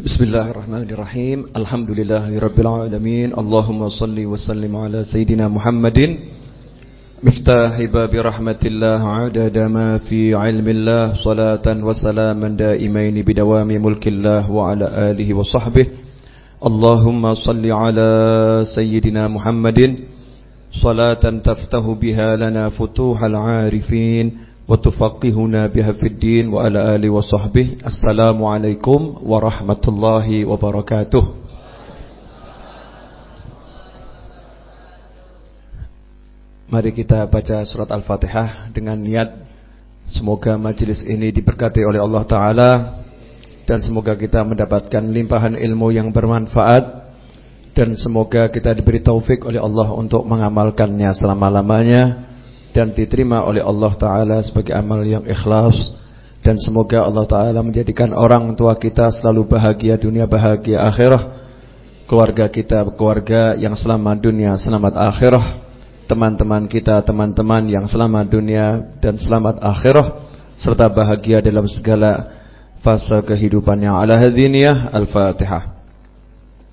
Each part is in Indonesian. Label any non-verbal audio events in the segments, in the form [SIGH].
Bismillahirrahmanirrahim. Alhamdulillahirabbil alamin. Allahumma salli wa sallim ala sayidina Muhammadin miftahi babi rahmatillah adada ma fi ilmillah salatan wa salaman daimain bidawami mulkillah wa ala alihi wa sahbihi. Allahumma salli ala sayidina Muhammadin salatan taftahu biha lana futuhal arifin. وتفقهنا بها في الدين وعلى آله وصحبه السلام عليكم ورحمة الله وبركاته Mari kita baca surat Al-Fatihah dengan niat Semoga majlis ini diberkati oleh Allah Ta'ala Dan semoga kita mendapatkan limpahan ilmu yang bermanfaat Dan semoga kita diberi taufik oleh Allah untuk mengamalkannya selama-lamanya dan diterima oleh Allah Ta'ala sebagai amal yang ikhlas. Dan semoga Allah Ta'ala menjadikan orang tua kita selalu bahagia dunia bahagia akhirah. Keluarga kita keluarga yang selamat dunia selamat akhirah. Teman-teman kita teman-teman yang selamat dunia dan selamat akhirah. Serta bahagia dalam segala fase kehidupan yang ala hadiniyah al-fatihah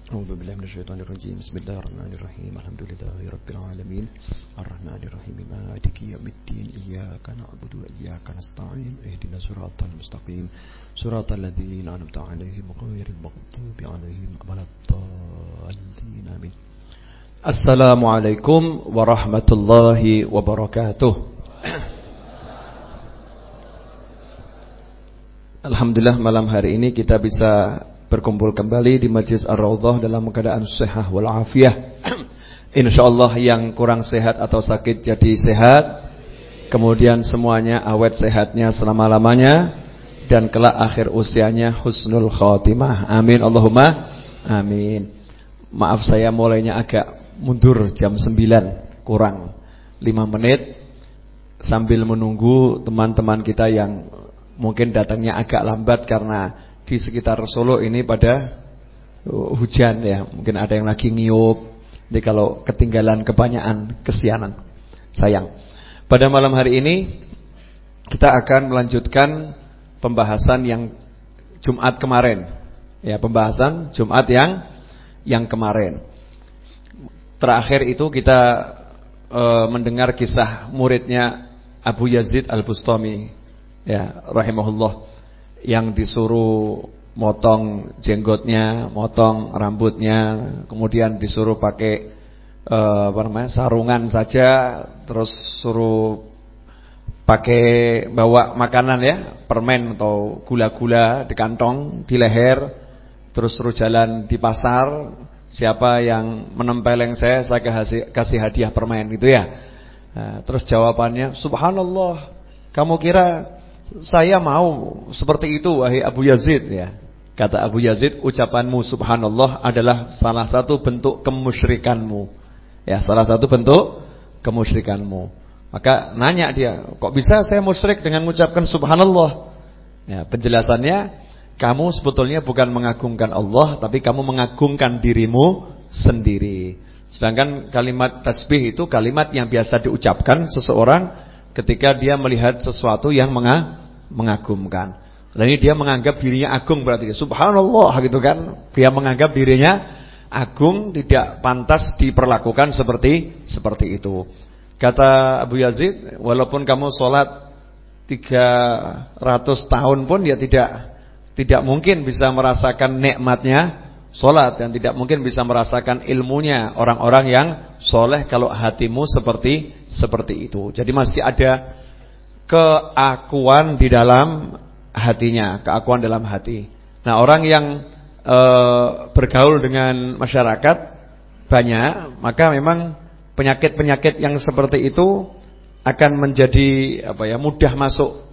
أعوذ بالله من الشيطان الرجيم. بسم الله الرحمن الرحيم. الحمد لله رب العالمين. الرحمن الرحيم. مالك يوم الدين. إياك نعبد وإياك نستعين. اهدنا صراط المستقيم. صراط الذين أنعمت عليهم غير المغضوب عليهم ولا الضالين. آمين. السلام عليكم ورحمة الله وبركاته. [CLEARS THROAT] Alhamdulillah malam hari ini kita bisa berkumpul kembali di Majlis Ar-Raudhah dalam keadaan sehat walafiat. [CLEARS THROAT] Insyaallah yang kurang sehat atau sakit jadi sehat. Kemudian semuanya awet sehatnya selama-lamanya dan kelak akhir usianya husnul khotimah. Amin Allahumma amin. Maaf saya mulainya agak mundur jam 9 kurang 5 menit sambil menunggu teman-teman kita yang mungkin datangnya agak lambat karena di sekitar Solo ini pada uh, hujan ya. Mungkin ada yang lagi ngiup. Jadi kalau ketinggalan kebanyakan kesianan. Sayang. Pada malam hari ini kita akan melanjutkan pembahasan yang Jumat kemarin. Ya, pembahasan Jumat yang yang kemarin. Terakhir itu kita e, mendengar kisah muridnya Abu Yazid Al-Bustami ya rahimahullah yang disuruh motong jenggotnya, motong rambutnya, kemudian disuruh pakai uh, apa namanya sarungan saja, terus suruh pakai bawa makanan ya, permen atau gula-gula di kantong, di leher, terus suruh jalan di pasar, siapa yang menempeleng saya, saya kasih, kasih hadiah permen gitu ya. Nah, terus jawabannya, subhanallah, kamu kira saya mau seperti itu wahai Abu Yazid ya. Kata Abu Yazid, ucapanmu subhanallah adalah salah satu bentuk kemusyrikanmu. Ya, salah satu bentuk kemusyrikanmu. Maka nanya dia, kok bisa saya musyrik dengan mengucapkan subhanallah? Ya, penjelasannya, kamu sebetulnya bukan mengagungkan Allah, tapi kamu mengagungkan dirimu sendiri. Sedangkan kalimat tasbih itu kalimat yang biasa diucapkan seseorang ketika dia melihat sesuatu yang mengagumkan. Dan ini dia menganggap dirinya agung berarti subhanallah gitu kan. Dia menganggap dirinya agung tidak pantas diperlakukan seperti seperti itu. Kata Abu Yazid, walaupun kamu sholat 300 tahun pun ya tidak tidak mungkin bisa merasakan nikmatnya Sholat dan tidak mungkin bisa merasakan ilmunya orang-orang yang soleh kalau hatimu seperti seperti itu. Jadi masih ada keakuan di dalam hatinya, keakuan dalam hati. Nah orang yang e, bergaul dengan masyarakat banyak, maka memang penyakit-penyakit yang seperti itu akan menjadi apa ya mudah masuk.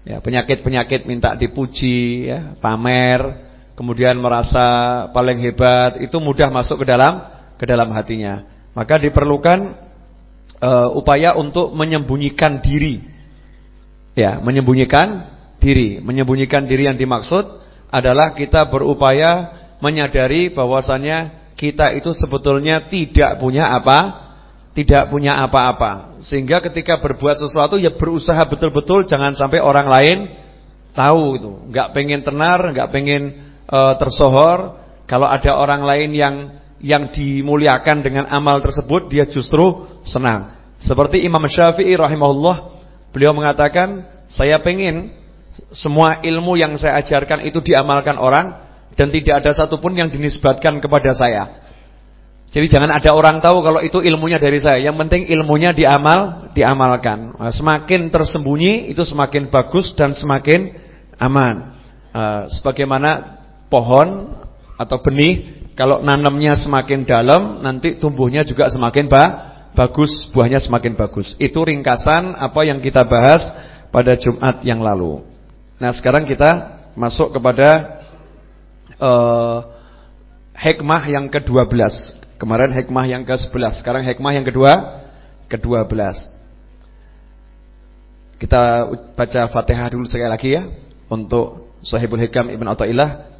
Ya penyakit-penyakit minta dipuji, ya pamer kemudian merasa paling hebat, itu mudah masuk ke dalam ke dalam hatinya. Maka diperlukan uh, upaya untuk menyembunyikan diri. Ya, menyembunyikan diri. Menyembunyikan diri yang dimaksud adalah kita berupaya menyadari bahwasannya kita itu sebetulnya tidak punya apa? Tidak punya apa-apa. Sehingga ketika berbuat sesuatu ya berusaha betul-betul jangan sampai orang lain tahu itu. Enggak pengen tenar, enggak pengen uh, tersohor kalau ada orang lain yang yang dimuliakan dengan amal tersebut dia justru senang. Seperti Imam Syafi'i rahimahullah, beliau mengatakan, saya pengen semua ilmu yang saya ajarkan itu diamalkan orang dan tidak ada satupun yang dinisbatkan kepada saya. Jadi jangan ada orang tahu kalau itu ilmunya dari saya. Yang penting ilmunya diamal, diamalkan. Nah, semakin tersembunyi itu semakin bagus dan semakin aman. Uh, sebagaimana pohon atau benih kalau nanamnya semakin dalam nanti tumbuhnya juga semakin ba bagus, buahnya semakin bagus. Itu ringkasan apa yang kita bahas pada Jumat yang lalu. Nah, sekarang kita masuk kepada uh, hikmah yang ke-12. Kemarin hikmah yang ke-11, sekarang hikmah yang kedua ke-12. Kita baca Fatihah dulu sekali lagi ya untuk Sahibul Hikam Ibn Athaillah.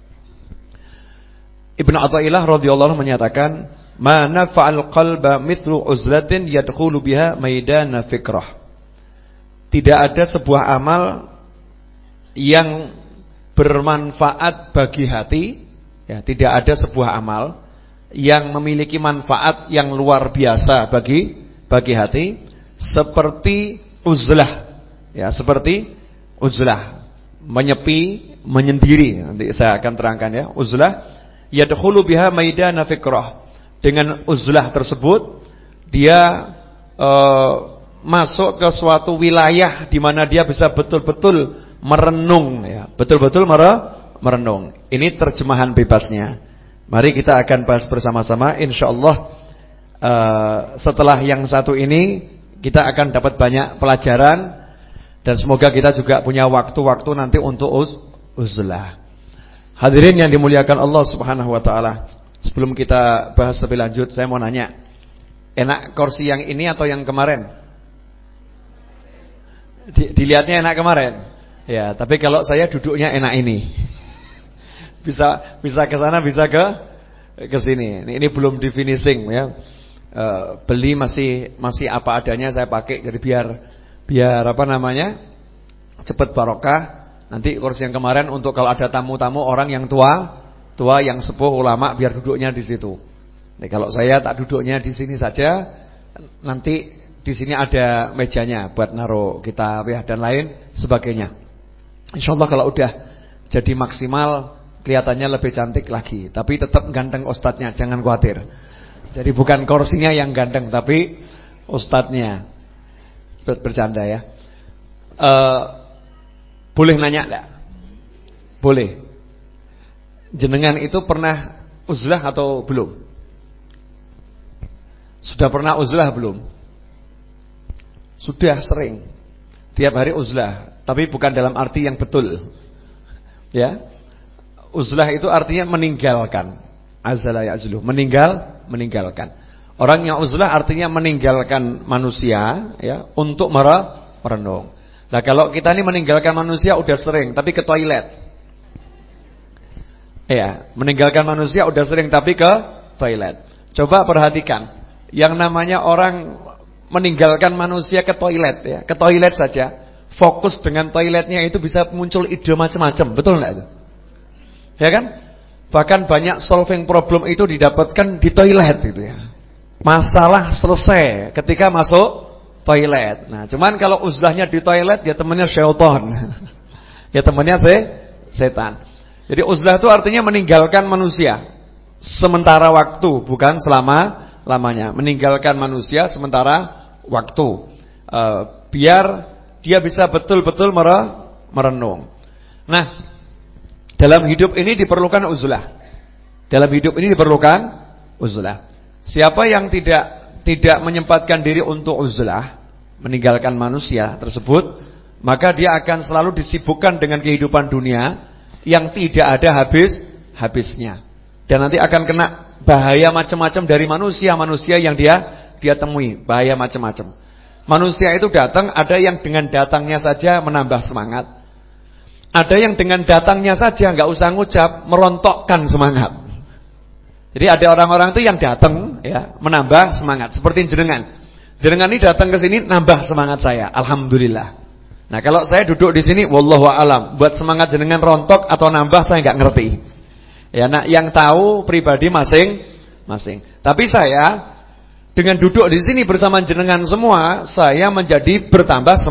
Ibnu Athaillah radhiyallahu menyatakan, "Ma nafa'al qalba mithlu uzlatin yadkhulu biha maidana fikrah." Tidak ada sebuah amal yang bermanfaat bagi hati Ya, tidak ada sebuah amal yang memiliki manfaat yang luar biasa bagi bagi hati seperti uzlah. Ya, seperti uzlah, menyepi, menyendiri. Nanti saya akan terangkan ya. Uzlah yadkhulu biha maidana fikrah. Dengan uzlah tersebut dia uh, masuk ke suatu wilayah di mana dia bisa betul-betul merenung ya, betul-betul merenung. Ini terjemahan bebasnya. Mari kita akan bahas bersama-sama insyaallah uh, setelah yang satu ini kita akan dapat banyak pelajaran dan semoga kita juga punya waktu-waktu nanti untuk uz uzlah. Hadirin yang dimuliakan Allah Subhanahu wa taala. Sebelum kita bahas lebih lanjut, saya mau nanya. Enak kursi yang ini atau yang kemarin? Dilihatnya enak kemarin. Ya, tapi kalau saya duduknya enak ini [LAUGHS] bisa bisa ke sana, bisa ke ke sini. Ini, ini belum di finishing ya. E, beli masih masih apa adanya saya pakai jadi biar biar apa namanya? cepat barokah. Nanti kursi yang kemarin untuk kalau ada tamu-tamu orang yang tua, tua yang sepuh ulama biar duduknya di situ. Nih kalau saya tak duduknya di sini saja, nanti di sini ada mejanya buat naruh kitab ya dan lain sebagainya. Insyaallah kalau udah jadi maksimal kelihatannya lebih cantik lagi. Tapi tetap ganteng ustadznya, jangan khawatir. Jadi bukan kursinya yang ganteng, tapi ustadznya. Bercanda ya. Uh, boleh nanya enggak? Boleh. Jenengan itu pernah uzlah atau belum? Sudah pernah uzlah belum? Sudah sering. Tiap hari uzlah, tapi bukan dalam arti yang betul. Ya. Uzlah itu artinya meninggalkan. Azala ya'zulu, meninggal, meninggalkan. Orang yang uzlah artinya meninggalkan manusia ya untuk merenung. Nah, kalau kita ini meninggalkan manusia udah sering tapi ke toilet. Ya, meninggalkan manusia udah sering tapi ke toilet. Coba perhatikan, yang namanya orang meninggalkan manusia ke toilet ya, ke toilet saja. Fokus dengan toiletnya itu bisa muncul ide macam-macam, betul enggak itu? Ya kan? Bahkan banyak solving problem itu didapatkan di toilet gitu ya. Masalah selesai ketika masuk toilet. Nah, cuman kalau uzlahnya di toilet ya temannya syaitan. [LAUGHS] ya temannya se setan. Jadi uzlah itu artinya meninggalkan manusia sementara waktu, bukan selama lamanya. Meninggalkan manusia sementara waktu. Uh, biar dia bisa betul-betul merenung. Nah, dalam hidup ini diperlukan uzlah. Dalam hidup ini diperlukan uzlah. Siapa yang tidak tidak menyempatkan diri untuk uzlah, meninggalkan manusia tersebut, maka dia akan selalu disibukkan dengan kehidupan dunia yang tidak ada habis habisnya. Dan nanti akan kena bahaya macam-macam dari manusia-manusia yang dia dia temui, bahaya macam-macam. Manusia itu datang, ada yang dengan datangnya saja menambah semangat. Ada yang dengan datangnya saja nggak usah ngucap, merontokkan semangat. Jadi ada orang-orang itu yang datang ya, menambah semangat seperti jenengan. Jenengan ini datang ke sini nambah semangat saya. Alhamdulillah. Nah, kalau saya duduk di sini wallahu alam, buat semangat jenengan rontok atau nambah saya nggak ngerti. Ya, nah yang tahu pribadi masing-masing. Tapi saya dengan duduk di sini bersama jenengan semua, saya menjadi bertambah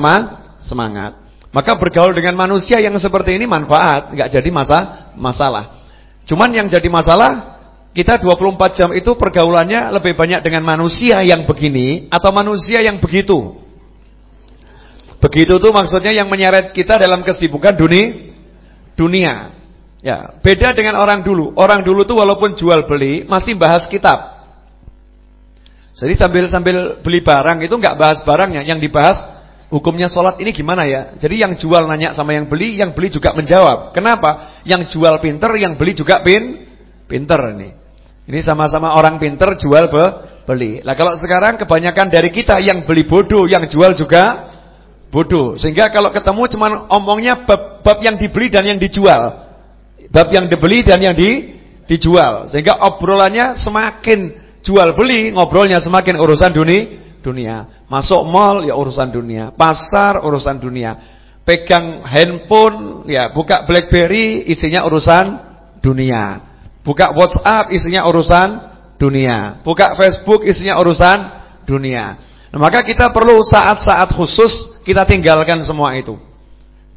semangat. Maka bergaul dengan manusia yang seperti ini manfaat, nggak jadi masa masalah. Cuman yang jadi masalah kita 24 jam itu pergaulannya lebih banyak dengan manusia yang begini atau manusia yang begitu. Begitu tuh maksudnya yang menyeret kita dalam kesibukan dunia. Dunia. Ya, beda dengan orang dulu. Orang dulu tuh walaupun jual beli masih bahas kitab. Jadi sambil sambil beli barang itu nggak bahas barangnya, yang dibahas hukumnya sholat ini gimana ya. Jadi yang jual nanya sama yang beli, yang beli juga menjawab. Kenapa? Yang jual pinter, yang beli juga pin pinter ini. Ini sama-sama orang pinter jual be, beli. Lah kalau sekarang kebanyakan dari kita yang beli bodoh, yang jual juga bodoh. Sehingga kalau ketemu cuman omongnya bab, bab yang dibeli dan yang dijual. Bab yang dibeli dan yang di, dijual. Sehingga obrolannya semakin jual beli ngobrolnya semakin urusan dunia dunia. Masuk mall ya urusan dunia, pasar urusan dunia. Pegang handphone ya buka BlackBerry isinya urusan dunia. Buka WhatsApp isinya urusan dunia. Buka Facebook isinya urusan dunia. Nah, maka kita perlu saat-saat khusus kita tinggalkan semua itu.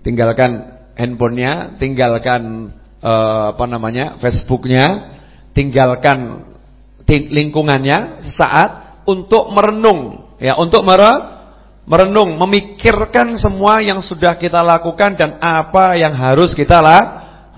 Tinggalkan handphonenya, tinggalkan uh, apa namanya? Facebooknya, tinggalkan lingkungannya sesaat untuk merenung ya untuk merenung memikirkan semua yang sudah kita lakukan dan apa yang harus kita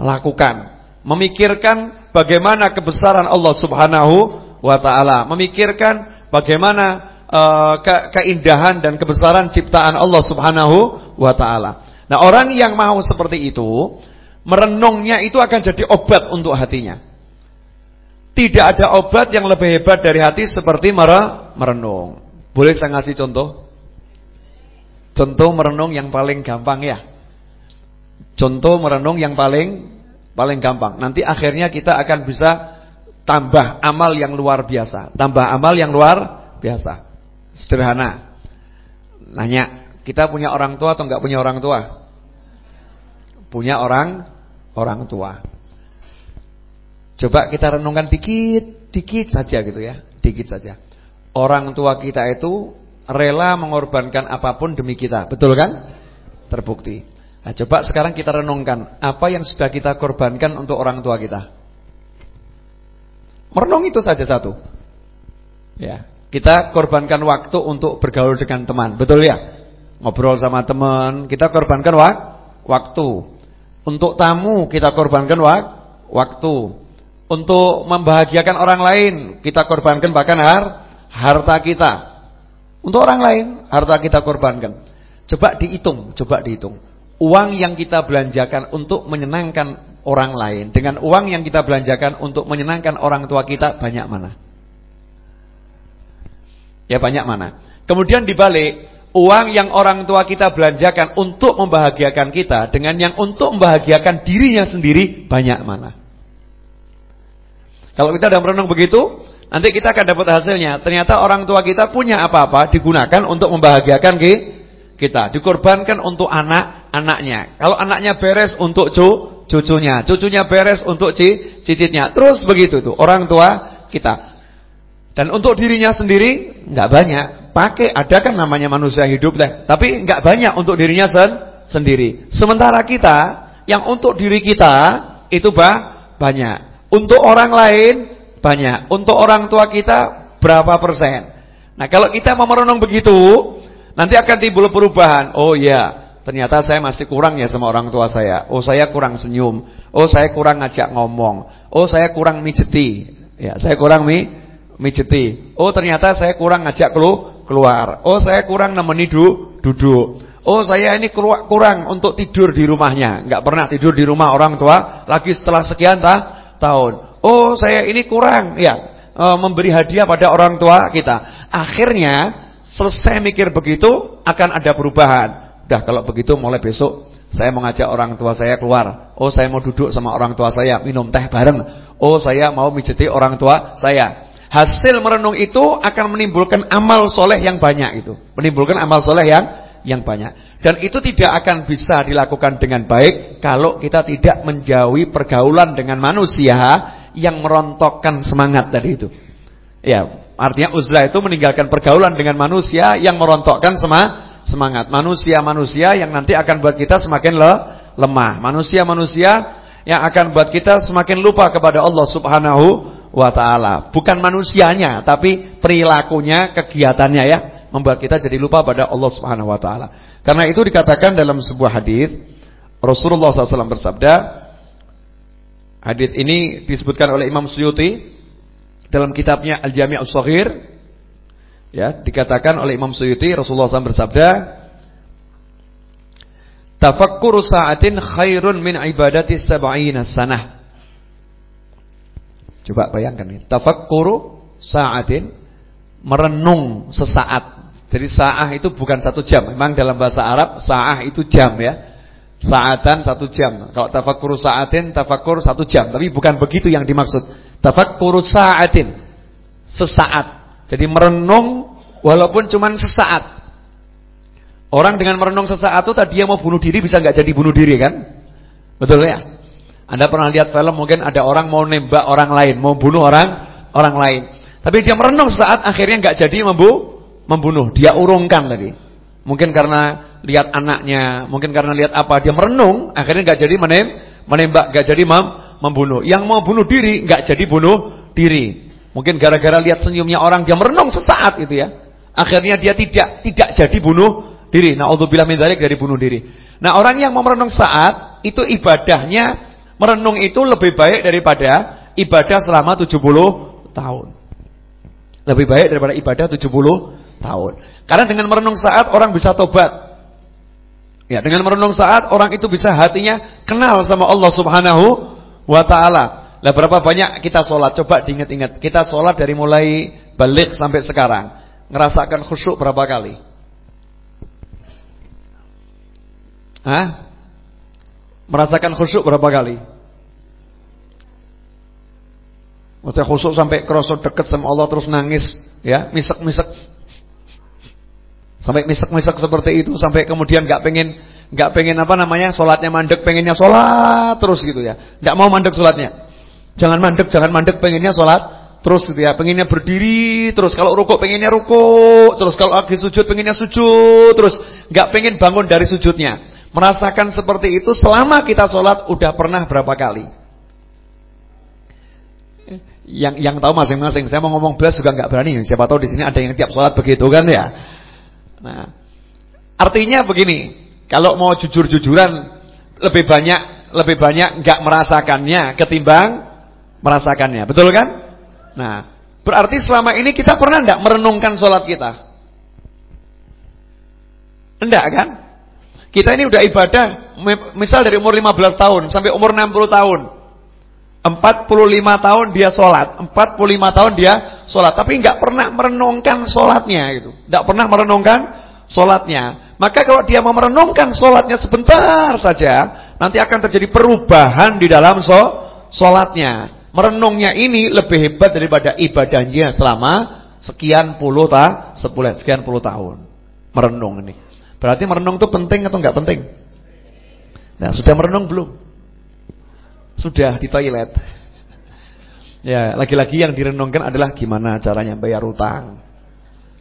lakukan memikirkan bagaimana kebesaran Allah Subhanahu wa taala memikirkan bagaimana uh, ke keindahan dan kebesaran ciptaan Allah Subhanahu wa taala nah orang yang mau seperti itu merenungnya itu akan jadi obat untuk hatinya tidak ada obat yang lebih hebat dari hati seperti merenung. Boleh saya ngasih contoh? Contoh merenung yang paling gampang ya. Contoh merenung yang paling paling gampang. Nanti akhirnya kita akan bisa tambah amal yang luar biasa. Tambah amal yang luar biasa. Sederhana. Nanya, kita punya orang tua atau enggak punya orang tua? Punya orang orang tua. Coba kita renungkan dikit, dikit saja gitu ya, dikit saja. Orang tua kita itu rela mengorbankan apa pun demi kita, betul kan? Terbukti. Nah, coba sekarang kita renungkan apa yang sudah kita korbankan untuk orang tua kita. Merenung itu saja satu. Ya, kita korbankan waktu untuk bergaul dengan teman, betul ya? Ngobrol sama teman, kita korbankan wak waktu. Untuk tamu kita korbankan wak waktu. Untuk membahagiakan orang lain kita korbankan bahkan har, harta kita. Untuk orang lain harta kita korbankan. Coba dihitung, coba dihitung. Uang yang kita belanjakan untuk menyenangkan orang lain dengan uang yang kita belanjakan untuk menyenangkan orang tua kita banyak mana? Ya banyak mana? Kemudian dibalik uang yang orang tua kita belanjakan untuk membahagiakan kita dengan yang untuk membahagiakan dirinya sendiri banyak mana? Kalau kita sudah merenung begitu, nanti kita akan dapat hasilnya. Ternyata orang tua kita punya apa-apa digunakan untuk membahagiakan kita, dikorbankan untuk anak-anaknya. Kalau anaknya beres untuk cu, cucunya, cucunya beres untuk ci, cicitnya. Terus begitu tuh orang tua kita. Dan untuk dirinya sendiri nggak banyak. Pakai ada kan namanya manusia hidup deh, tapi nggak banyak untuk dirinya sen sendiri. Sementara kita yang untuk diri kita itu bah banyak. Untuk orang lain banyak. Untuk orang tua kita berapa persen? Nah, kalau kita mau merenung begitu, nanti akan timbul perubahan. Oh iya, ternyata saya masih kurang ya sama orang tua saya. Oh, saya kurang senyum. Oh, saya kurang ngajak ngomong. Oh, saya kurang mijeti. Ya, saya kurang mi mijeti. Oh, ternyata saya kurang ngajak keluar. Oh, saya kurang nemeni du duduk. Oh, saya ini kurang untuk tidur di rumahnya. Enggak pernah tidur di rumah orang tua lagi setelah sekian ta tahun. Oh, saya ini kurang. Ya, e, memberi hadiah pada orang tua kita. Akhirnya selesai mikir begitu akan ada perubahan. Dah kalau begitu mulai besok saya mau ngajak orang tua saya keluar. Oh, saya mau duduk sama orang tua saya minum teh bareng. Oh, saya mau mijeti orang tua saya. Hasil merenung itu akan menimbulkan amal soleh yang banyak itu. Menimbulkan amal soleh yang yang banyak. Dan itu tidak akan bisa dilakukan dengan baik kalau kita tidak menjauhi pergaulan dengan manusia yang merontokkan semangat tadi itu. Ya, artinya uzlah itu meninggalkan pergaulan dengan manusia yang merontokkan semangat. Manusia-manusia yang nanti akan buat kita semakin le lemah. Manusia-manusia yang akan buat kita semakin lupa kepada Allah Subhanahu wa taala. Bukan manusianya, tapi perilakunya, kegiatannya ya, membuat kita jadi lupa pada Allah Subhanahu wa taala. Karena itu dikatakan dalam sebuah hadis Rasulullah SAW bersabda, hadis ini disebutkan oleh Imam Suyuti dalam kitabnya Al-Jami' As-Saghir Ya, dikatakan oleh Imam Suyuti Rasulullah SAW bersabda, "Tafakkuru sa'atin khairun min ibadati sab'ina sanah." Coba bayangkan nih, tafakkuru sa'atin merenung sesaat. Jadi sa'ah itu bukan satu jam. Memang dalam bahasa Arab sa'ah itu jam ya. Sa'atan satu jam. Kalau tafakkuru sa'atin, tafakkur satu jam. Tapi bukan begitu yang dimaksud. Tafakkuru sa'atin sesaat. Jadi merenung walaupun cuma sesaat. Orang dengan merenung sesaat itu tadi yang mau bunuh diri bisa nggak jadi bunuh diri kan? Betul ya? Anda pernah lihat film mungkin ada orang mau nembak orang lain, mau bunuh orang orang lain. Tapi dia merenung sesaat akhirnya nggak jadi membu membunuh, dia urungkan tadi. Mungkin karena lihat anaknya, mungkin karena lihat apa dia merenung, akhirnya nggak jadi menem menembak, nggak jadi mem membunuh. Yang mau bunuh diri nggak jadi bunuh diri. Mungkin gara-gara lihat senyumnya orang dia merenung sesaat itu ya. Akhirnya dia tidak tidak jadi bunuh diri. Nauzubillah min dzalik dari bunuh diri. Nah, orang yang mau merenung saat itu ibadahnya merenung itu lebih baik daripada ibadah selama 70 tahun. Lebih baik daripada ibadah 70 tahun. Karena dengan merenung saat orang bisa tobat. Ya, dengan merenung saat orang itu bisa hatinya kenal sama Allah Subhanahu wa taala. Lah berapa banyak kita sholat? Coba diingat-ingat. Kita sholat dari mulai balik sampai sekarang. Ngerasakan khusyuk berapa kali? Hah? Merasakan khusyuk berapa kali? Maksudnya khusyuk sampai kerosot deket sama Allah terus nangis, ya, misek-misek. Sampai misek-misek seperti itu sampai kemudian nggak pengen nggak pengen apa namanya? sholatnya mandek, pengennya sholat terus gitu ya. nggak mau mandek sholatnya. Jangan mandek, jangan mandek pengennya sholat terus gitu ya, pengennya berdiri terus. Kalau rukuk pengennya rukuk terus. Kalau lagi sujud pengennya sujud terus. Nggak pengen bangun dari sujudnya. Merasakan seperti itu selama kita sholat udah pernah berapa kali? Yang yang tahu masing-masing. Saya mau ngomong belas juga nggak berani. Siapa tahu di sini ada yang tiap sholat begitu kan ya. Nah, artinya begini. Kalau mau jujur-jujuran lebih banyak lebih banyak nggak merasakannya ketimbang merasakannya. Betul kan? Nah, berarti selama ini kita pernah enggak merenungkan sholat kita? Enggak kan? Kita ini udah ibadah misal dari umur 15 tahun sampai umur 60 tahun. 45 tahun dia sholat 45 tahun dia sholat Tapi enggak pernah merenungkan sholatnya gitu. Enggak pernah merenungkan sholatnya Maka kalau dia mau merenungkan sholatnya sebentar saja Nanti akan terjadi perubahan di dalam sholatnya merenungnya ini lebih hebat daripada ibadahnya selama sekian puluh ta, sebulan, sekian puluh tahun. Merenung ini. Berarti merenung itu penting atau enggak penting? Nah, sudah merenung belum? Sudah di toilet. Ya, lagi-lagi yang direnungkan adalah gimana caranya bayar utang.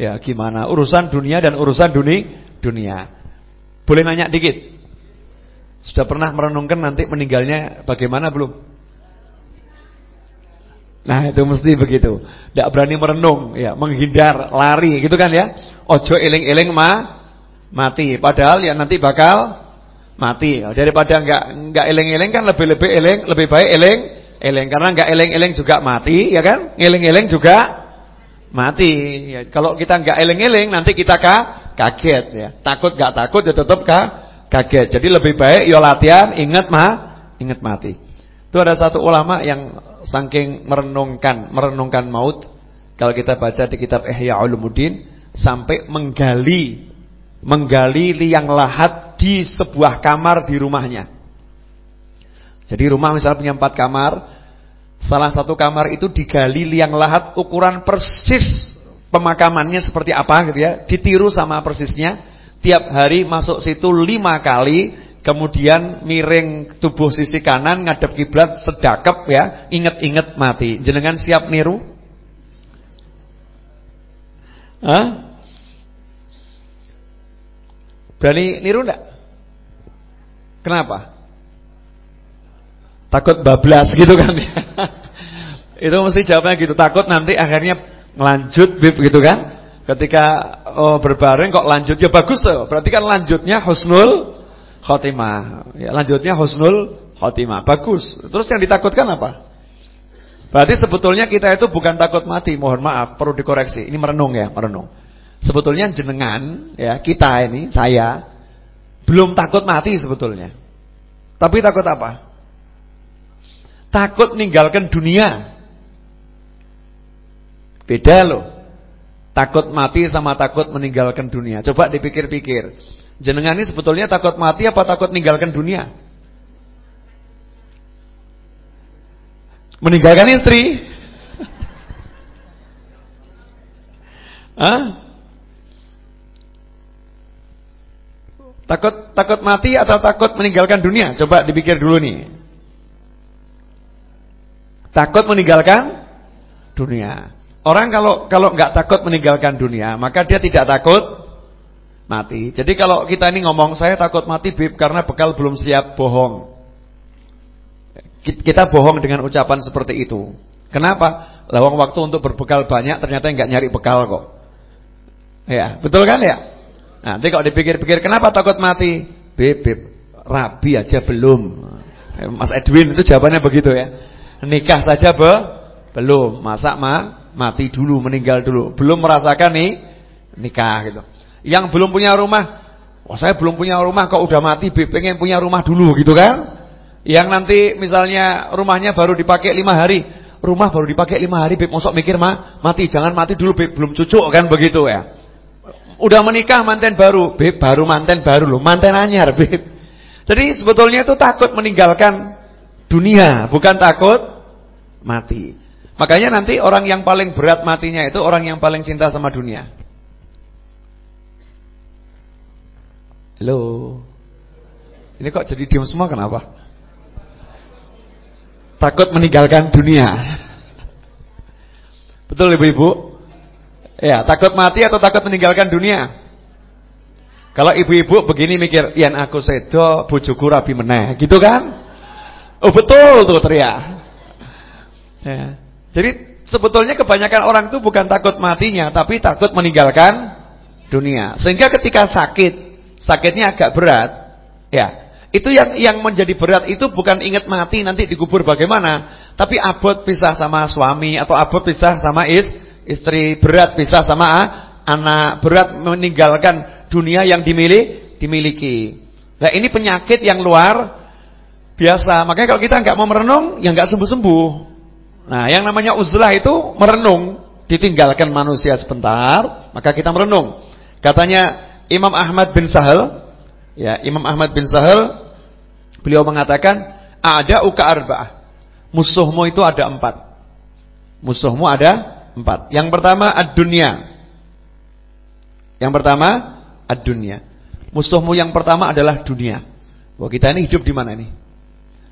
Ya, gimana urusan dunia dan urusan dunia dunia. Boleh nanya dikit? Sudah pernah merenungkan nanti meninggalnya bagaimana belum? Nah itu mesti begitu Tidak berani merenung ya Menghindar, lari gitu kan ya Ojo eling-eling ma Mati Padahal ya nanti bakal Mati Daripada enggak enggak eling-eling kan lebih-lebih eling Lebih baik eling Eling Karena enggak eling-eling juga mati ya kan? Eling-eling juga Mati. Ya, Kalau kita enggak eling-eling Nanti kita ka, kaget ya. Takut enggak takut ya tetap ka, kaget. Jadi lebih baik ya latihan Ingat ma Ingat mati. Itu ada satu ulama yang saking merenungkan, merenungkan maut. Kalau kita baca di kitab Ihya Ulumuddin sampai menggali menggali liang lahat di sebuah kamar di rumahnya. Jadi rumah misalnya punya empat kamar, salah satu kamar itu digali liang lahat ukuran persis pemakamannya seperti apa gitu ya, ditiru sama persisnya. Tiap hari masuk situ lima kali, kemudian miring tubuh sisi kanan ngadep kiblat sedakep ya, inget-inget mati. Jenengan siap niru? Hah? Berani niru enggak? Kenapa? Takut bablas gitu kan ya. [LAUGHS] Itu mesti jawabnya gitu. Takut nanti akhirnya lanjut bib gitu kan. Ketika oh, berbareng kok lanjut ya bagus tuh. Berarti kan lanjutnya husnul khotimah. Ya, lanjutnya husnul khotimah. Bagus. Terus yang ditakutkan apa? Berarti sebetulnya kita itu bukan takut mati. Mohon maaf, perlu dikoreksi. Ini merenung ya, merenung. Sebetulnya jenengan ya, kita ini, saya belum takut mati sebetulnya. Tapi takut apa? Takut meninggalkan dunia. Beda loh. Takut mati sama takut meninggalkan dunia. Coba dipikir-pikir. Jenengan ini sebetulnya takut mati apa takut meninggalkan dunia? Meninggalkan istri? Hah? Takut takut mati atau takut meninggalkan dunia? Coba dipikir dulu nih. Takut meninggalkan dunia. Orang kalau kalau nggak takut meninggalkan dunia, maka dia tidak takut mati. Jadi kalau kita ini ngomong saya takut mati bib karena bekal belum siap bohong. Kita bohong dengan ucapan seperti itu. Kenapa? Lawang waktu untuk berbekal banyak ternyata nggak nyari bekal kok. Ya, betul kan ya? Nah, nanti kalau dipikir-pikir kenapa takut mati? Beb, rabi aja belum. Mas Edwin itu jawabannya begitu ya. Nikah saja be belum. Masa ma mati dulu, meninggal dulu. Belum merasakan nih nikah gitu. Yang belum punya rumah, oh saya belum punya rumah kok udah mati, pengen punya rumah dulu gitu kan? Yang nanti misalnya rumahnya baru dipakai lima hari, rumah baru dipakai lima hari, beb mosok mikir mah mati, jangan mati dulu beb belum cucu kan begitu ya. Udah menikah manten baru, Beb, baru manten baru loh, manten anyar, Beb. Jadi sebetulnya itu takut meninggalkan dunia, bukan takut mati. Makanya nanti orang yang paling berat matinya itu orang yang paling cinta sama dunia. Halo. Ini kok jadi diam semua kenapa? Takut meninggalkan dunia. Betul Ibu-ibu? Ya, takut mati atau takut meninggalkan dunia? Kalau ibu-ibu begini mikir, "Yen aku sedo, bojoku rabi meneh." Gitu kan? Oh, betul tuh teriak. Ya. Jadi sebetulnya kebanyakan orang tuh bukan takut matinya, tapi takut meninggalkan dunia. Sehingga ketika sakit, sakitnya agak berat, ya. Itu yang yang menjadi berat itu bukan ingat mati nanti dikubur bagaimana, tapi abot pisah sama suami atau abot pisah sama is Istri berat bisa sama anak, berat meninggalkan dunia yang dimiliki. Nah, ini penyakit yang luar biasa. Makanya kalau kita nggak mau merenung, ya nggak sembuh-sembuh. Nah, yang namanya uzlah itu merenung, ditinggalkan manusia sebentar, maka kita merenung. Katanya Imam Ahmad bin Sahal, ya Imam Ahmad bin Sahal, beliau mengatakan ada uka arba'ah. Musuhmu itu ada empat. Musuhmu ada Empat. Yang pertama ad-dunya. Yang pertama ad-dunya. Musuhmu yang pertama adalah dunia. Wah, kita ini hidup di mana ini?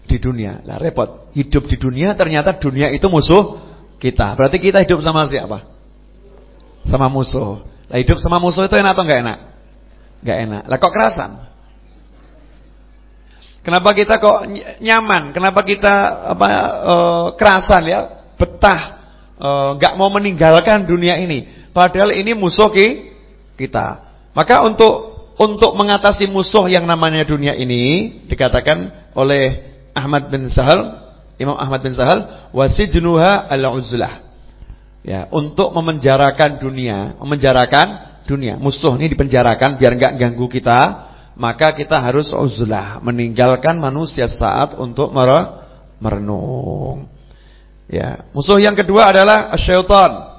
Di dunia. Lah repot. Hidup di dunia ternyata dunia itu musuh kita. Berarti kita hidup sama siapa? Sama musuh. Lah hidup sama musuh itu enak atau enggak enak? Enggak enak. Lah kok kerasan? Kenapa kita kok nyaman? Kenapa kita apa uh, kerasan ya? Betah nggak uh, mau meninggalkan dunia ini. Padahal ini musuh kita. Maka untuk untuk mengatasi musuh yang namanya dunia ini dikatakan oleh Ahmad bin Sahal, Imam Ahmad bin Sahal, wasijnuha al-uzlah. Ya, untuk memenjarakan dunia, memenjarakan dunia. Musuh ini dipenjarakan biar nggak ganggu kita, maka kita harus uzlah, meninggalkan manusia saat untuk merenung. Ya, musuh yang kedua adalah syaitan.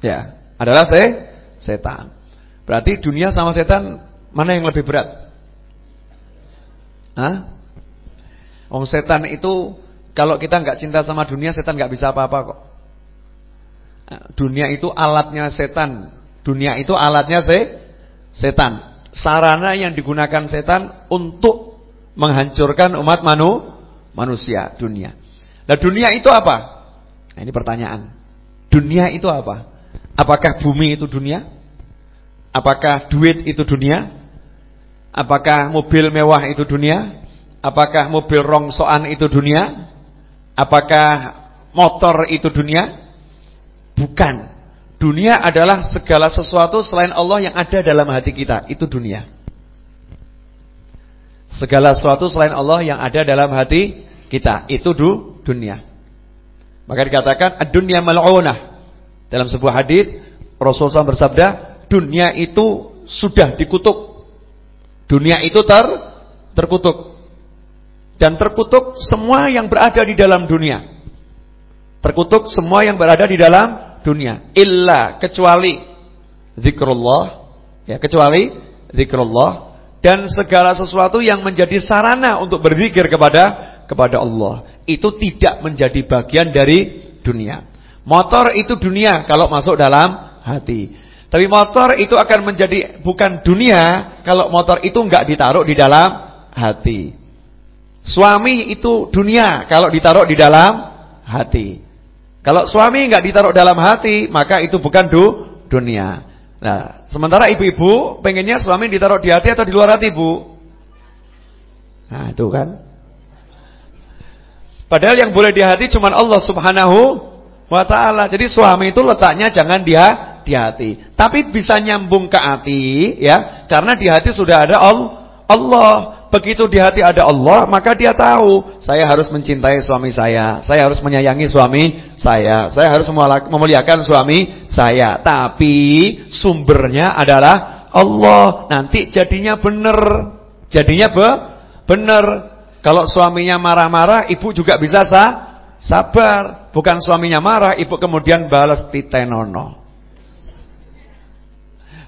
Ya, adalah se setan. Berarti dunia sama setan mana yang lebih berat? Hah? Wong setan itu kalau kita nggak cinta sama dunia, setan nggak bisa apa-apa kok. Dunia itu alatnya setan. Dunia itu alatnya se setan. Sarana yang digunakan setan untuk menghancurkan umat manu manusia dunia. Nah dunia itu apa? Nah, ini pertanyaan. Dunia itu apa? Apakah bumi itu dunia? Apakah duit itu dunia? Apakah mobil mewah itu dunia? Apakah mobil rongsoan itu dunia? Apakah motor itu dunia? Bukan. Dunia adalah segala sesuatu selain Allah yang ada dalam hati kita. Itu dunia. Segala sesuatu selain Allah yang ada dalam hati kita. Itu du, dunia. Maka dikatakan ad-dunya mal'unah. Dalam sebuah hadis Rasulullah bersabda, dunia itu sudah dikutuk Dunia itu ter terkutuk. Dan terkutuk semua yang berada di dalam dunia. Terkutuk semua yang berada di dalam dunia. Illa kecuali zikrullah, ya kecuali zikrullah dan segala sesuatu yang menjadi sarana untuk berzikir kepada kepada Allah. Itu tidak menjadi bagian dari dunia. Motor itu dunia kalau masuk dalam hati. Tapi motor itu akan menjadi bukan dunia kalau motor itu enggak ditaruh di dalam hati. Suami itu dunia kalau ditaruh di dalam hati. Kalau suami enggak ditaruh dalam hati, maka itu bukan du dunia. Nah, sementara ibu-ibu pengennya suami ditaruh di hati atau di luar hati, Bu? Nah, itu kan. Padahal yang boleh di hati cuma Allah Subhanahu wa taala. Jadi suami itu letaknya jangan dia di hati. Tapi bisa nyambung ke hati ya, karena di hati sudah ada Allah. Begitu di hati ada Allah, maka dia tahu saya harus mencintai suami saya, saya harus menyayangi suami saya, saya harus memuliakan suami saya. Tapi sumbernya adalah Allah. Nanti jadinya benar. Jadinya be benar. Kalau suaminya marah-marah, ibu juga bisa sah sabar. Bukan suaminya marah, ibu kemudian balas titenono.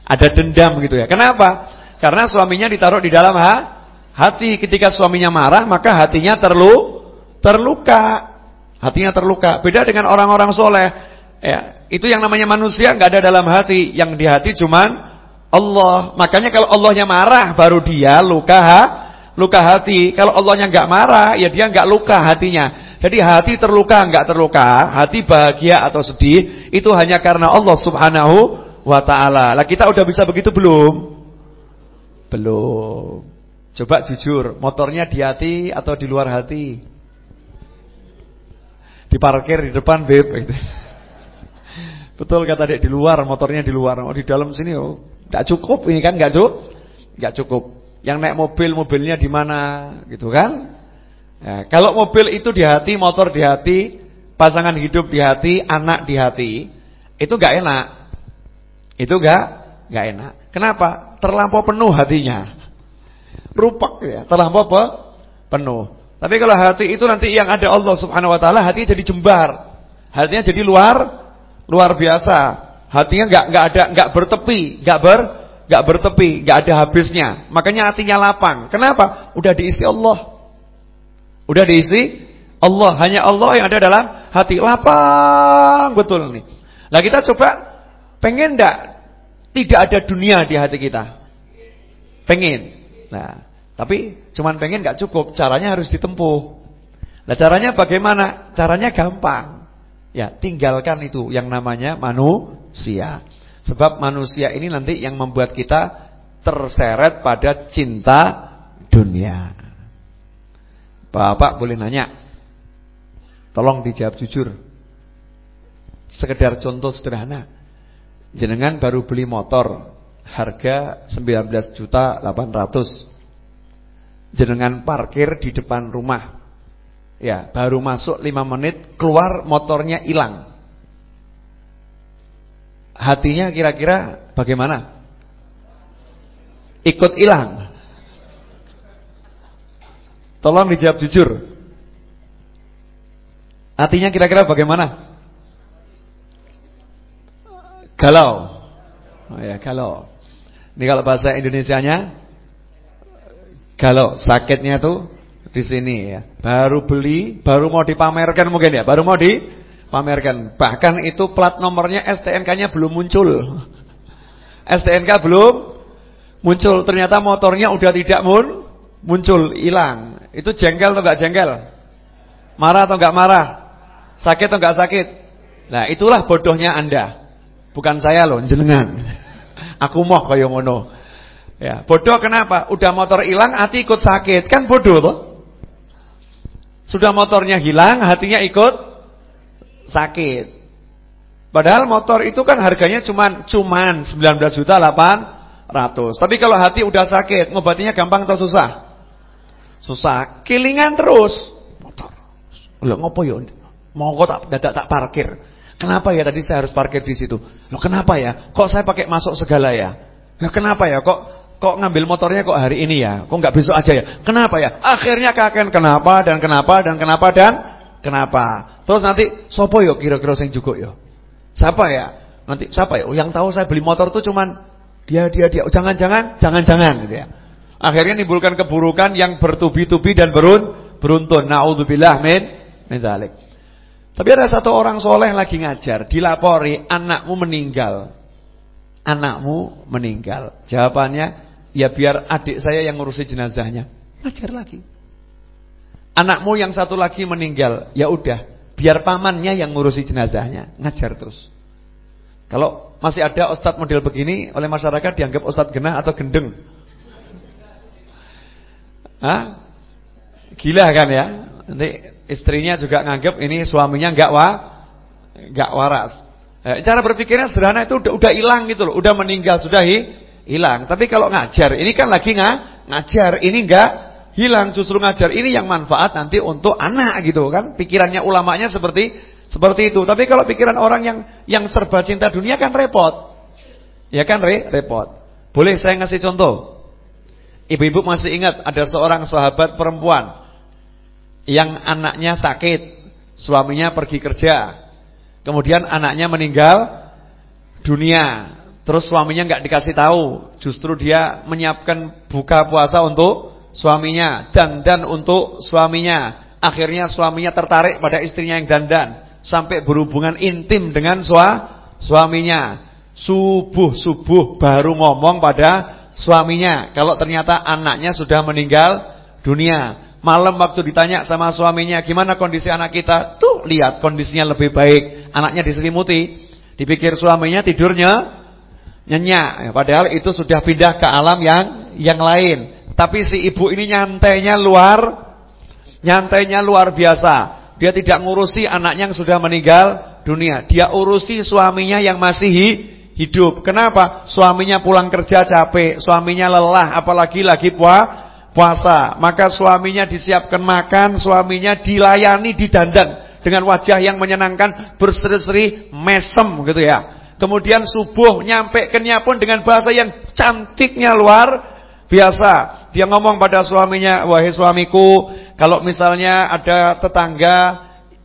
Ada dendam gitu ya. Kenapa? Karena suaminya ditaruh di dalam ha? Hati. Ketika suaminya marah, maka hatinya terlu terluka. Hatinya terluka. Beda dengan orang-orang soleh. Ya, itu yang namanya manusia nggak ada dalam hati. Yang di hati cuman Allah. Makanya kalau Allahnya marah, baru dia luka ha? luka hati. Kalau Allahnya nggak marah, ya dia nggak luka hatinya. Jadi hati terluka nggak terluka, hati bahagia atau sedih itu hanya karena Allah Subhanahu wa taala. Lah kita udah bisa begitu belum? Belum. Coba jujur, motornya di hati atau di luar hati? Diparkir di depan, Beb gitu. [LAUGHS] Betul kata Dek di luar, motornya di luar. Oh, di dalam sini oh, enggak cukup ini kan enggak cukup. Enggak cukup. Yang naik mobil, mobilnya di mana gitu kan? Ya, kalau mobil itu di hati, motor di hati, pasangan hidup di hati, anak di hati, itu enggak enak. Itu enggak enggak enak. Kenapa? Terlampau penuh hatinya. Rupak ya, terlampau apa? Penuh. Tapi kalau hati itu nanti yang ada Allah Subhanahu wa taala, hatinya jadi jembar. Hatinya jadi luar luar biasa. Hatinya enggak enggak ada enggak bertepi, enggak ber enggak bertepi, enggak ada habisnya. Makanya hatinya lapang. Kenapa? Udah diisi Allah. Udah diisi Allah, hanya Allah yang ada dalam hati. Lapang betul nih. Nah, kita coba Pengen enggak tidak ada dunia di hati kita? Pengen. Nah, tapi cuman pengen enggak cukup, caranya harus ditempuh. Nah, caranya bagaimana? Caranya gampang. Ya, tinggalkan itu yang namanya manusia. Sebab manusia ini nanti yang membuat kita terseret pada cinta dunia. Bapak boleh nanya. Tolong dijawab jujur. Sekedar contoh sederhana. Jenengan baru beli motor harga 19 juta 800. Jenengan parkir di depan rumah. Ya, baru masuk 5 menit keluar motornya hilang. Hatinya kira-kira bagaimana? Ikut hilang. Tolong dijawab jujur. Artinya kira-kira bagaimana? Galau. Oh ya, galau. Ini kalau bahasa Indonesianya galau, sakitnya tuh di sini ya. Baru beli, baru mau dipamerkan mungkin ya, baru mau dipamerkan. Bahkan itu plat nomornya STNK-nya belum muncul. [LAUGHS] STNK belum muncul, ternyata motornya udah tidak mun muncul, hilang. Itu jengkel atau enggak jengkel? Marah atau enggak marah? Sakit atau enggak sakit? Nah, itulah bodohnya Anda. Bukan saya loh, jenengan. [LAUGHS] Aku mau kaya ngono. Ya, bodoh kenapa? Udah motor hilang, hati ikut sakit. Kan bodoh tuh. Sudah motornya hilang, hatinya ikut sakit. Padahal motor itu kan harganya cuman cuman 19 juta 800. Tapi kalau hati udah sakit, ngobatinya gampang atau susah? Susah. Kilingan terus. Motor. Loh ngopo ya? Mau kok tak dadak tak parkir. Kenapa ya tadi saya harus parkir di situ? Loh kenapa ya? Kok saya pakai masuk segala ya? Ya kenapa ya? Kok kok ngambil motornya kok hari ini ya? Kok nggak besok aja ya? Kenapa ya? Akhirnya kakek kenapa dan kenapa dan kenapa dan kenapa? Terus nanti sopo yo kira-kira sing cukup yo? Siapa ya? Nanti siapa ya? Yang tahu saya beli motor tuh cuman dia dia dia. Jangan-jangan jangan-jangan gitu ya. Akhirnya nimbulkan keburukan yang bertubi-tubi dan berun beruntun. Nauzubillah min min dzalik. Tapi ada satu orang soleh lagi ngajar, dilapori anakmu meninggal. Anakmu meninggal. Jawabannya, ya biar adik saya yang ngurusi jenazahnya. Ngajar lagi. Anakmu yang satu lagi meninggal, ya udah, biar pamannya yang ngurusi jenazahnya. Ngajar terus. Kalau masih ada ustadz model begini, oleh masyarakat dianggap ustadz genah atau gendeng. Hah? Gila kan ya? Nanti istrinya juga nganggap ini suaminya enggak wa enggak waras. Eh, cara berpikirnya sederhana itu udah udah hilang gitu loh, udah meninggal sudah hilang. Tapi kalau ngajar, ini kan lagi nggak ngajar, ini enggak hilang, justru ngajar ini yang manfaat nanti untuk anak gitu kan. Pikirannya ulamanya seperti seperti itu. Tapi kalau pikiran orang yang yang serba cinta dunia kan repot. Ya kan re, repot. Boleh saya ngasih contoh? Ibu-ibu masih ingat ada seorang sahabat perempuan yang anaknya sakit, suaminya pergi kerja. Kemudian anaknya meninggal dunia. Terus suaminya nggak dikasih tahu, justru dia menyiapkan buka puasa untuk suaminya, dandan untuk suaminya. Akhirnya suaminya tertarik pada istrinya yang dandan sampai berhubungan intim dengan sua, suaminya. Subuh-subuh baru ngomong pada suaminya kalau ternyata anaknya sudah meninggal dunia. Malam waktu ditanya sama suaminya, gimana kondisi anak kita? Tuh, lihat kondisinya lebih baik. Anaknya diselimuti. Dipikir suaminya tidurnya nyenyak. Ya, padahal itu sudah pindah ke alam yang yang lain. Tapi si ibu ini nyantainya luar nyantainya luar biasa. Dia tidak ngurusi anaknya yang sudah meninggal dunia. Dia urusi suaminya yang masih hidup. Kenapa? Suaminya pulang kerja capek, suaminya lelah, apalagi lagi puasa, maka suaminya disiapkan makan, suaminya dilayani, didandan dengan wajah yang menyenangkan, berseri-seri, mesem gitu ya. Kemudian subuh nyampe kenya pun dengan bahasa yang cantiknya luar biasa. Dia ngomong pada suaminya, "Wahai suamiku, kalau misalnya ada tetangga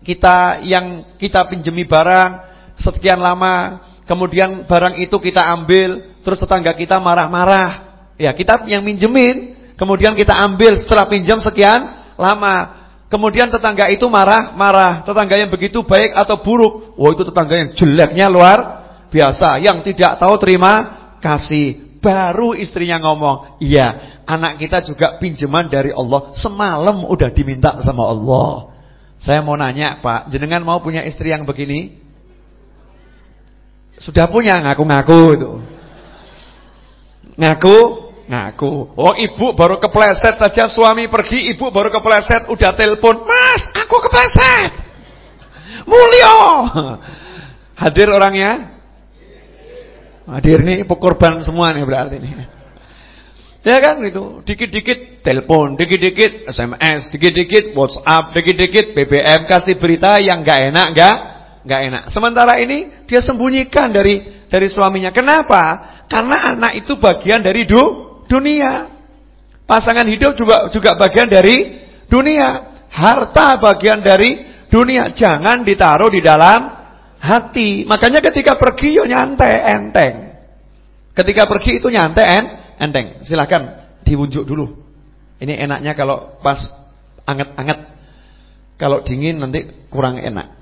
kita yang kita pinjemi barang sekian lama, kemudian barang itu kita ambil, terus tetangga kita marah-marah. Ya, kita yang minjemin Kemudian kita ambil setelah pinjam sekian lama. Kemudian tetangga itu marah-marah. Tetangga yang begitu baik atau buruk. Oh itu tetangga yang jeleknya luar biasa. Yang tidak tahu terima kasih. Baru istrinya ngomong. Iya anak kita juga pinjaman dari Allah. Semalam udah diminta sama Allah. Saya mau nanya Pak. Jenengan mau punya istri yang begini? Sudah punya ngaku-ngaku itu. Ngaku Ngaku. Oh ibu baru kepleset saja suami pergi, ibu baru kepleset udah telepon, "Mas, aku kepleset." Mulyo. Hadir orangnya? Hadir nih pekorban semua nih berarti nih. Ya kan itu, dikit-dikit telepon, dikit-dikit SMS, dikit-dikit WhatsApp, dikit-dikit BBM kasih berita yang enggak enak, enggak enggak enak. Sementara ini dia sembunyikan dari dari suaminya. Kenapa? Karena anak itu bagian dari du dunia. Pasangan hidup juga juga bagian dari dunia. Harta bagian dari dunia. Jangan ditaruh di dalam hati. Makanya ketika pergi yo nyantai enteng. Ketika pergi itu nyantai en, enteng. Silahkan diwunjuk dulu. Ini enaknya kalau pas anget-anget. Kalau dingin nanti kurang enak.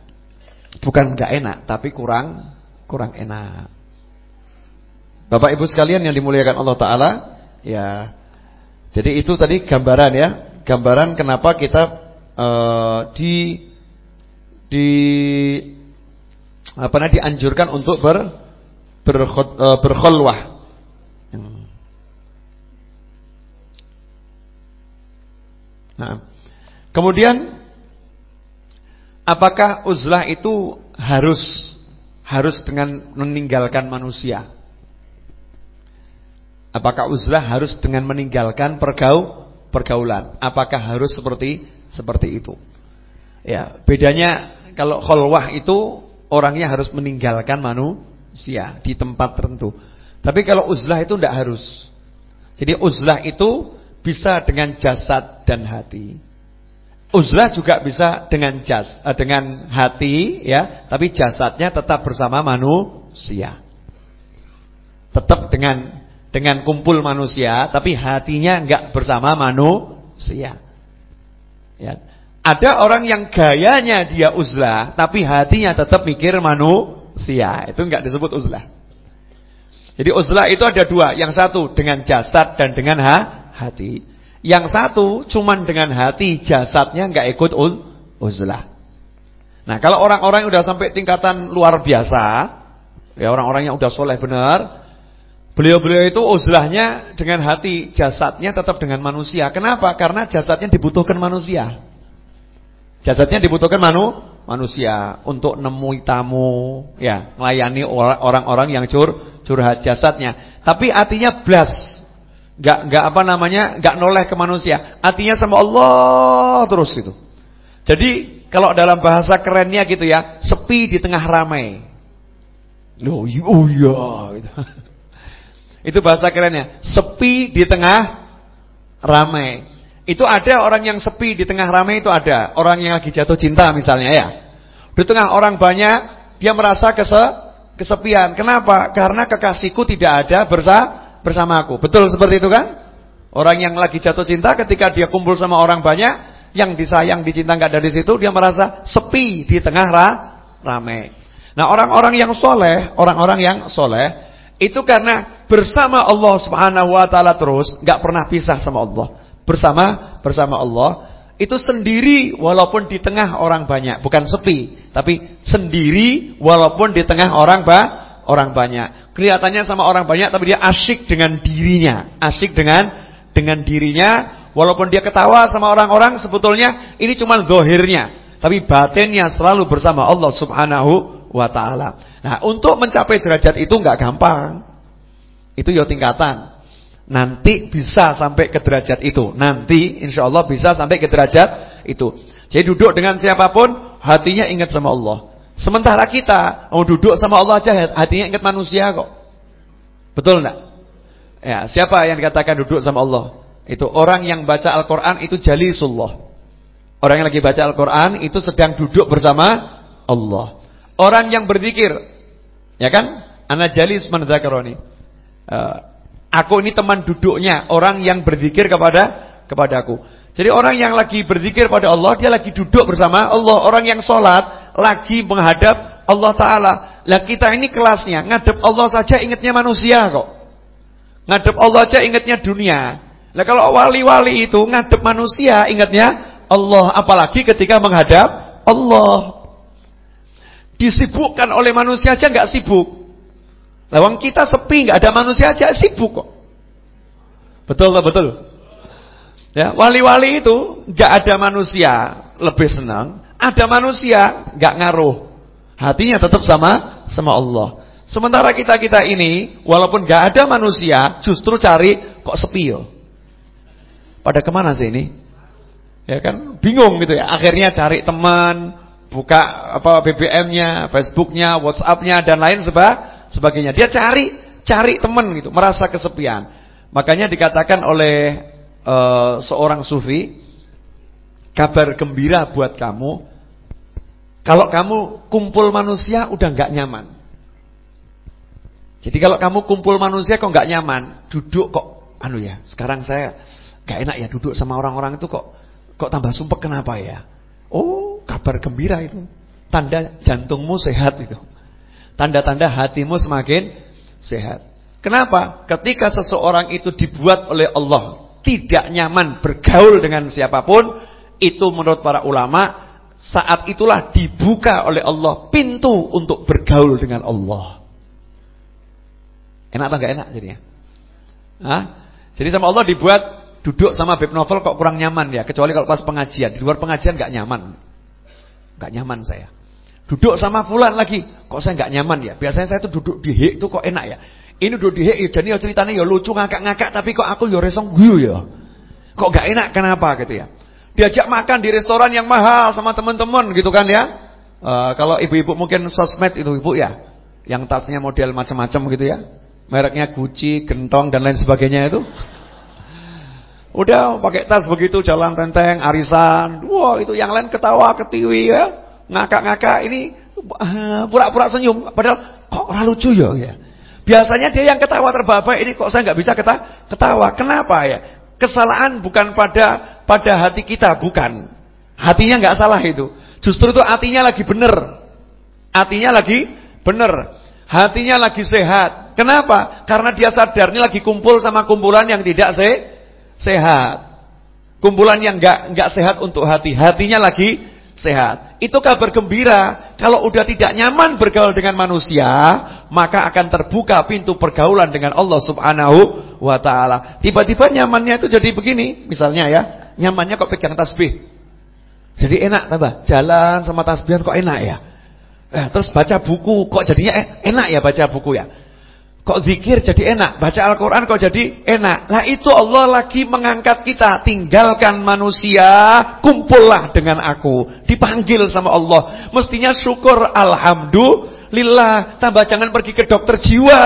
Bukan enggak enak, tapi kurang kurang enak. Bapak Ibu sekalian yang dimuliakan Allah taala, ya. Jadi itu tadi gambaran ya, gambaran kenapa kita uh, di di apa namanya dianjurkan untuk ber ber uh, berkhulwah. Nah, kemudian apakah uzlah itu harus harus dengan meninggalkan manusia? Apakah uzlah harus dengan meninggalkan pergaul pergaulan? Apakah harus seperti seperti itu? Ya, bedanya kalau kholwah itu orangnya harus meninggalkan manusia di tempat tertentu. Tapi kalau uzlah itu tidak harus. Jadi uzlah itu bisa dengan jasad dan hati. Uzlah juga bisa dengan jas, eh, dengan hati ya, tapi jasadnya tetap bersama manusia. Tetap dengan dengan kumpul manusia tapi hatinya enggak bersama manusia. Ya. Ada orang yang gayanya dia uzlah tapi hatinya tetap mikir manusia. Itu enggak disebut uzlah. Jadi uzlah itu ada dua, yang satu dengan jasad dan dengan ha hati. Yang satu cuman dengan hati, jasadnya enggak ikut uzlah. Nah, kalau orang-orang yang udah sampai tingkatan luar biasa, ya orang-orang yang udah soleh benar, Beliau-beliau itu uzlahnya dengan hati, jasadnya tetap dengan manusia. Kenapa? Karena jasadnya dibutuhkan manusia. Jasadnya dibutuhkan manu, manusia untuk nemui tamu, ya, melayani orang-orang yang cur, curhat jasadnya. Tapi hatinya blas. Enggak enggak apa namanya? enggak noleh ke manusia. Hatinya sama Allah terus gitu. Jadi kalau dalam bahasa kerennya gitu ya, sepi di tengah ramai. Loh, oh iya gitu. [LAUGHS] Itu bahasa kerennya. Sepi di tengah ramai. Itu ada orang yang sepi di tengah ramai itu ada. Orang yang lagi jatuh cinta misalnya ya. Di tengah orang banyak, dia merasa kese kesepian. Kenapa? Karena kekasihku tidak ada bersa bersama aku. Betul seperti itu kan? Orang yang lagi jatuh cinta ketika dia kumpul sama orang banyak, yang disayang, dicinta nggak dari situ, dia merasa sepi di tengah ra ramai. Nah, orang-orang yang soleh, orang-orang yang soleh, itu karena bersama Allah Subhanahu wa taala terus, nggak pernah pisah sama Allah. Bersama bersama Allah itu sendiri walaupun di tengah orang banyak, bukan sepi, tapi sendiri walaupun di tengah orang ba orang banyak. Kelihatannya sama orang banyak tapi dia asyik dengan dirinya, asyik dengan dengan dirinya walaupun dia ketawa sama orang-orang sebetulnya ini cuma zahirnya, tapi batinnya selalu bersama Allah Subhanahu wa taala. Nah, untuk mencapai derajat itu enggak gampang. Itu ya tingkatan. Nanti bisa sampai ke derajat itu. Nanti insya Allah bisa sampai ke derajat itu. Jadi duduk dengan siapa pun hatinya ingat sama Allah. Sementara kita mau duduk sama Allah aja hatinya ingat manusia kok. Betul enggak? Ya, siapa yang dikatakan duduk sama Allah? Itu orang yang baca Al-Qur'an itu jalisullah. Orang yang lagi baca Al-Qur'an itu sedang duduk bersama Allah. Orang yang berzikir, ya kan? Ana jalis man dzakaroni. Uh, aku ini teman duduknya orang yang berzikir kepada kepadaku. Jadi orang yang lagi berzikir pada Allah, dia lagi duduk bersama Allah. Orang yang sholat lagi menghadap Allah Taala. Lah kita ini kelasnya ngadep Allah saja ingatnya manusia kok. Ngadep Allah saja ingatnya dunia. Lah kalau wali-wali itu ngadep manusia ingatnya Allah, apalagi ketika menghadap Allah. Disibukkan oleh manusia aja nggak sibuk. Lawang kita sepi nggak ada manusia aja sibuk kok. Betul tak betul? Ya, wali-wali itu nggak ada manusia lebih senang, ada manusia nggak ngaruh. Hatinya tetap sama sama Allah. Sementara kita-kita ini walaupun nggak ada manusia justru cari kok sepi yo. Pada ke mana sih ini? Ya kan bingung gitu ya. Akhirnya cari teman, buka apa BBM-nya, Facebook-nya, WhatsApp-nya dan lain seba, sebagainya. Dia cari cari teman gitu, merasa kesepian. Makanya dikatakan oleh uh, seorang sufi, kabar gembira buat kamu, Kalau kamu kumpul manusia udah nggak nyaman. Jadi kalau kamu kumpul manusia kok nggak nyaman, duduk kok anu ya. Sekarang saya nggak enak ya duduk sama orang-orang itu kok kok tambah sumpek kenapa ya? Oh, kabar gembira itu. Tanda jantungmu sehat itu. Tanda-tanda hatimu semakin sehat. Kenapa? Ketika seseorang itu dibuat oleh Allah tidak nyaman bergaul dengan siapa pun, itu menurut para ulama saat itulah dibuka oleh Allah pintu untuk bergaul dengan Allah. Enak atau enggak enak jadinya? Hah? Jadi sama Allah dibuat duduk sama beb novel kok kurang nyaman ya, kecuali kalau pas pengajian. Di luar pengajian enggak nyaman. Enggak nyaman saya. Duduk sama fulan lagi, kok saya enggak nyaman ya. Biasanya saya tuh duduk di hek itu kok enak ya. Ini duduk di hek ya jadi ya ceritanya ya lucu ngakak-ngakak tapi kok aku ya resong guyu ya. Kok enggak enak kenapa gitu ya. Diajak makan di restoran yang mahal sama teman-teman gitu kan ya. Uh, kalau ibu-ibu mungkin sosmed itu ibu ya. Yang tasnya model macam-macam gitu ya. Mereknya Gucci, Gentong dan lain sebagainya itu. Udah pakai tas begitu jalan tenteng, arisan. Wah, itu yang lain ketawa, ketiwi ya. Ngakak-ngakak ini eh, pura-pura uh, senyum padahal kok ora lucu ya ya. Biasanya dia yang ketawa terbabak ini kok saya nggak bisa ketawa. Kenapa ya? Kesalahan bukan pada pada hati kita, bukan. Hatinya nggak salah itu. Justru itu hatinya lagi benar. Hatinya lagi benar. Hatinya lagi sehat. Kenapa? Karena dia sadar ini lagi kumpul sama kumpulan yang tidak se sehat. Kumpulan yang nggak nggak sehat untuk hati. Hatinya lagi sehat. Itu kabar gembira. Kalau udah tidak nyaman bergaul dengan manusia, maka akan terbuka pintu pergaulan dengan Allah Subhanahu wa taala. Tiba-tiba nyamannya itu jadi begini, misalnya ya. Nyamannya kok pegang tasbih. Jadi enak tambah. Jalan sama tasbihan kok enak ya. Eh, terus baca buku kok jadinya eh, enak ya baca buku ya. Kok zikir jadi enak, baca Al-Qur'an kok jadi enak. Nah, itu Allah lagi mengangkat kita, tinggalkan manusia, kumpullah dengan aku. Dipanggil sama Allah. Mestinya syukur alhamdulillah, tambah jangan pergi ke dokter jiwa.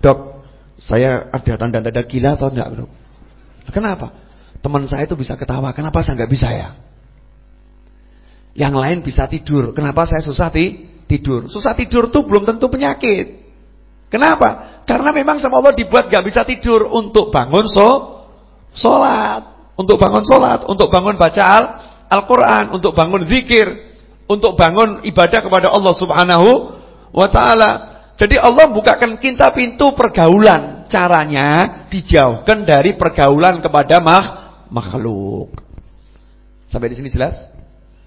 Dok, saya ada tanda-tanda gila atau enggak, Bro? Kenapa? Teman saya itu bisa ketawa, kenapa saya enggak bisa ya? Yang lain bisa tidur, kenapa saya susah ti tidur? Susah tidur tuh belum tentu penyakit. Kenapa? Karena memang sama Allah dibuat gak bisa tidur untuk bangun so, sholat, untuk bangun sholat, untuk bangun baca Al-Quran, untuk bangun zikir, untuk bangun ibadah kepada Allah Subhanahu wa Ta'ala. Jadi Allah bukakan kita pintu pergaulan. Caranya dijauhkan dari pergaulan kepada makhluk. Sampai di sini jelas?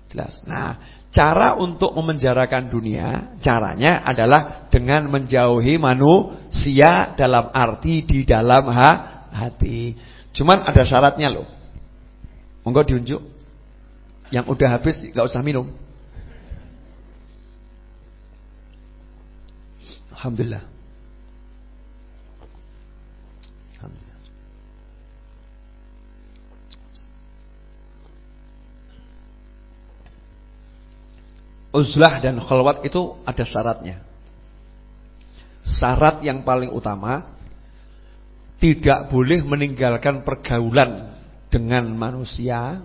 Jelas. Nah, cara untuk memenjarakan dunia, caranya adalah dengan menjauhi manusia dalam arti di dalam ha hati. Cuman ada syaratnya loh. Monggo diunjuk. Yang udah habis nggak usah minum. Alhamdulillah. Uzlah dan khalwat itu ada syaratnya. Syarat yang paling utama tidak boleh meninggalkan pergaulan dengan manusia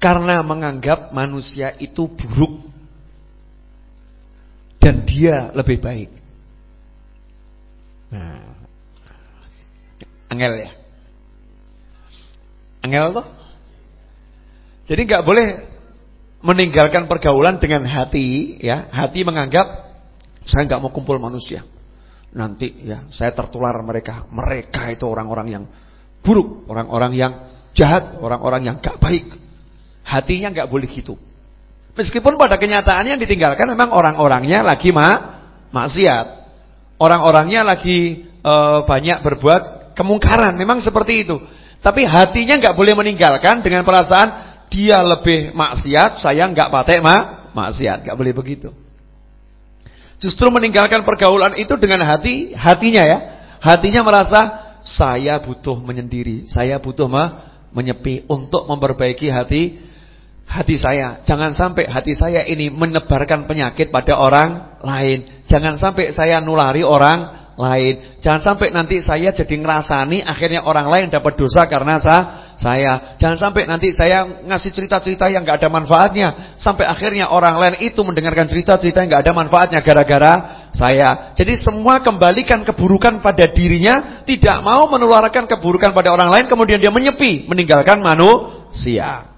karena menganggap manusia itu buruk dan dia lebih baik. Nah, angel ya. Angel tuh. Jadi nggak boleh meninggalkan pergaulan dengan hati, ya, hati menganggap saya nggak mau kumpul manusia. Nanti ya, saya tertular mereka. Mereka itu orang-orang yang buruk, orang-orang yang jahat, orang-orang yang gak baik. Hatinya nggak boleh gitu. Meskipun pada kenyataannya yang ditinggalkan memang orang-orangnya lagi ma maksiat. Orang-orangnya lagi e, banyak berbuat kemungkaran, memang seperti itu. Tapi hatinya nggak boleh meninggalkan dengan perasaan dia lebih maksiat, saya nggak patek ma maksiat, nggak boleh begitu. Justru meninggalkan pergaulan itu dengan hati, hatinya ya. Hatinya merasa saya butuh menyendiri, saya butuh ma menyepi untuk memperbaiki hati hati saya. Jangan sampai hati saya ini menebarkan penyakit pada orang lain. Jangan sampai saya nulari orang lain. Jangan sampai nanti saya jadi ngerasani akhirnya orang lain dapat dosa karena sa saya. Jangan sampai nanti saya ngasih cerita-cerita yang nggak ada manfaatnya sampai akhirnya orang lain itu mendengarkan cerita-cerita yang nggak ada manfaatnya gara-gara saya. Jadi semua kembalikan keburukan pada dirinya, tidak mau menularkan keburukan pada orang lain kemudian dia menyepi, meninggalkan manusia.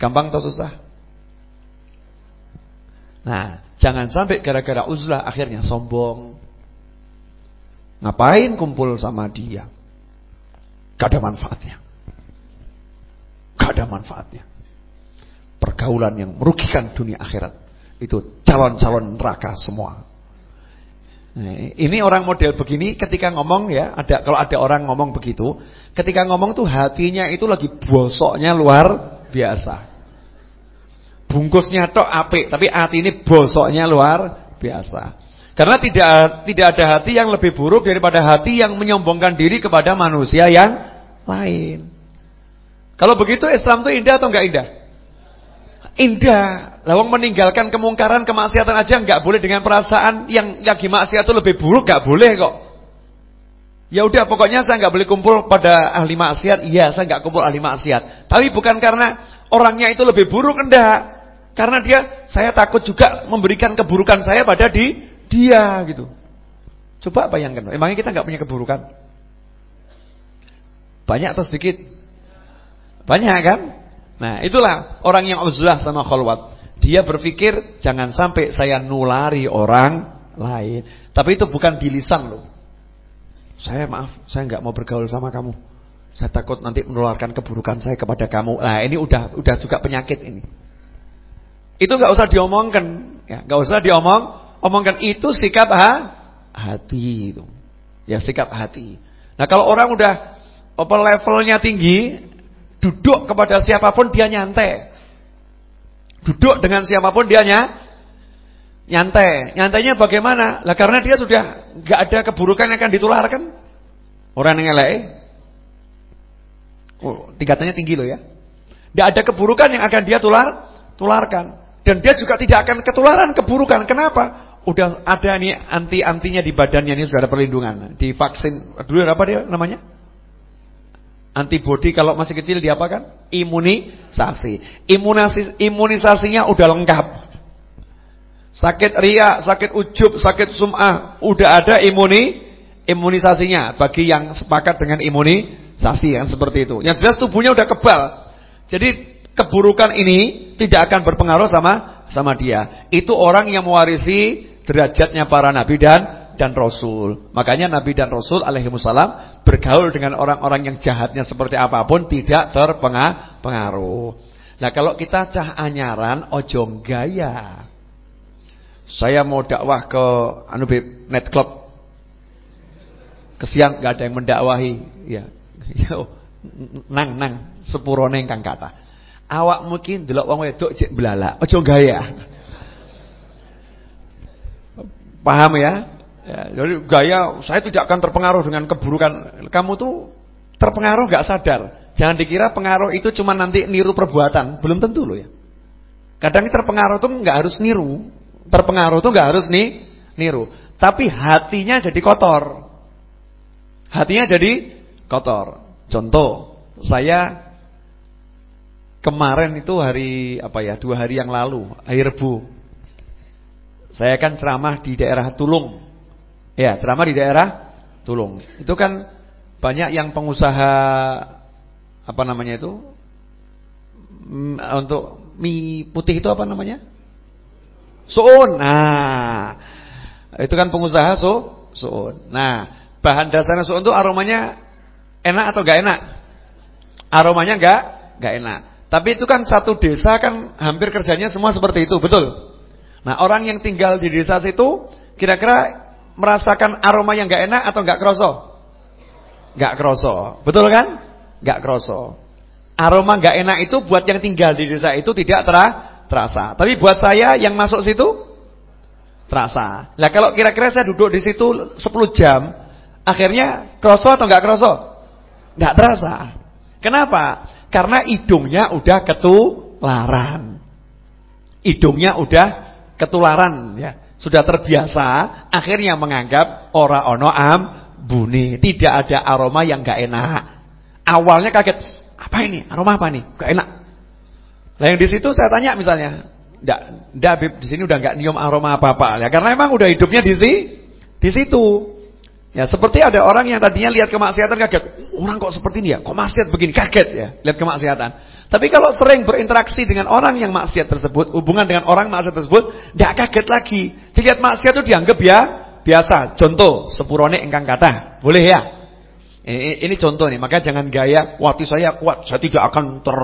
Gampang atau susah? Nah, jangan sampai gara-gara uzlah akhirnya sombong, Ngapain kumpul sama dia? Gak ada manfaatnya. Gak ada manfaatnya. Pergaulan yang merugikan dunia akhirat. Itu calon-calon neraka semua. Nah, ini orang model begini ketika ngomong ya, ada kalau ada orang ngomong begitu, ketika ngomong tuh hatinya itu lagi bosoknya luar biasa. Bungkusnya tok apik, tapi hati ini bosoknya luar biasa. Karena tidak tidak ada hati yang lebih buruk daripada hati yang menyombongkan diri kepada manusia yang lain. Kalau begitu Islam itu indah atau enggak indah? Indah. Lawang meninggalkan kemungkaran, kemaksiatan aja enggak boleh dengan perasaan yang lagi maksiat itu lebih buruk enggak boleh kok. Ya udah pokoknya saya enggak boleh kumpul pada ahli maksiat. Iya, saya enggak kumpul ahli maksiat. Tapi bukan karena orangnya itu lebih buruk enggak. Karena dia saya takut juga memberikan keburukan saya pada di dia gitu. Coba bayangkan, emangnya kita nggak punya keburukan? Banyak atau sedikit? Banyak kan? Nah, itulah orang yang uzlah sama khalwat. Dia berpikir jangan sampai saya nulari orang lain. Tapi itu bukan di lisan loh. Saya maaf, saya nggak mau bergaul sama kamu. Saya takut nanti menularkan keburukan saya kepada kamu. Nah, ini udah udah juga penyakit ini. Itu nggak usah diomongkan, ya, nggak usah diomong omongkan itu sikap ha? hati itu. Ya sikap hati. Nah, kalau orang udah apa levelnya tinggi, duduk kepada siapa pun dia nyantai. Duduk dengan siapa pun dia nyantai. Nyantainya bagaimana? Lah karena dia sudah nggak ada keburukan yang akan ditularkan. Orang yang elek. Oh, tingkatannya tinggi loh ya. Tidak ada keburukan yang akan dia tular, tularkan. Dan dia juga tidak akan ketularan keburukan. Kenapa? Udah ada nih anti-antinya di badannya ini sudah ada perlindungan. Di vaksin dulu apa dia namanya? Antibody kalau masih kecil diapakan? Imunisasi. Imunisasi imunisasinya udah lengkap. Sakit ria, sakit ujub, sakit sum'ah, udah ada imuni imunisasinya bagi yang sepakat dengan imunisasi yang seperti itu. Yang jelas tubuhnya udah kebal. Jadi keburukan ini tidak akan berpengaruh sama sama dia. Itu orang yang mewarisi derajatnya para nabi dan dan rasul. Makanya nabi dan rasul alaihi wasallam bergaul dengan orang-orang yang jahatnya seperti apa pun tidak terpengaruh. Nah, kalau kita cah anyaran ojo gaya. Saya mau dakwah ke anu net club. Kesian gak ada yang mendakwahi, ya. [LAUGHS] nang nang sepurone kang kata. Awak mungkin delok wong wedok cek belala, ojo gaya. Paham ya? ya? Jadi gaya saya tidak akan terpengaruh dengan keburukan. Kamu tuh terpengaruh gak sadar. Jangan dikira pengaruh itu cuma nanti niru perbuatan. Belum tentu loh ya. Kadang terpengaruh tuh nggak harus niru. Terpengaruh tuh nggak harus nih niru. Tapi hatinya jadi kotor. Hatinya jadi kotor. Contoh, saya kemarin itu hari apa ya? Dua hari yang lalu, hari Rebu. Saya kan ceramah di daerah Tulung. Ya, ceramah di daerah Tulung. Itu kan banyak yang pengusaha apa namanya itu? Mm, untuk mie putih itu apa namanya? Suun. Nah, itu kan pengusaha su suun. Nah, bahan dasarnya suun itu aromanya enak atau gak enak? Aromanya gak gak enak. Tapi itu kan satu desa kan hampir kerjanya semua seperti itu, betul? Nah orang yang tinggal di desa situ kira-kira merasakan aroma yang gak enak atau gak kroso? Gak kroso, betul kan? Gak kroso. Aroma gak enak itu buat yang tinggal di desa itu tidak terasa. Tapi buat saya yang masuk situ terasa. Nah kalau kira-kira saya duduk di situ 10 jam, akhirnya kroso atau gak kroso? Gak terasa. Kenapa? Karena hidungnya udah ketularan. Hidungnya udah ketularan ya. sudah terbiasa, akhirnya menganggap ora ono am buni, tidak ada aroma yang gak enak. Awalnya kaget, apa ini? Aroma apa nih? Gak enak. Nah yang di situ saya tanya misalnya, ndak ndak di sini udah nggak nyium aroma apa-apa ya karena emang udah hidupnya di sini di situ. Ya seperti ada orang yang tadinya lihat kemaksiatan kaget, orang kok seperti ini ya, kok maksiat begini kaget ya, lihat kemaksiatan. Tapi kalau sering berinteraksi dengan orang yang maksiat tersebut, hubungan dengan orang maksiat tersebut, tidak kaget lagi. Jadi maksiat itu dianggap ya biasa. Contoh, sepurone engkang kata, boleh ya? Ini, ini contoh nih, maka jangan gaya, wati saya kuat, saya tidak akan ter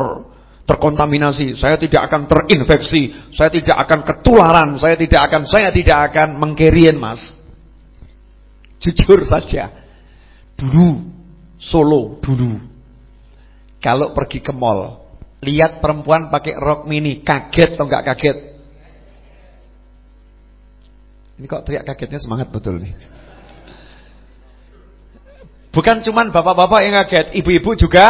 terkontaminasi, saya tidak akan terinfeksi, saya tidak akan ketularan, saya tidak akan saya tidak akan mengkerien, Mas. Jujur saja. Dulu Solo dulu. Kalau pergi ke mall, lihat perempuan pakai rok mini, kaget atau enggak kaget? Ini kok teriak kagetnya semangat betul nih. Bukan cuman bapak-bapak yang kaget, ibu-ibu juga.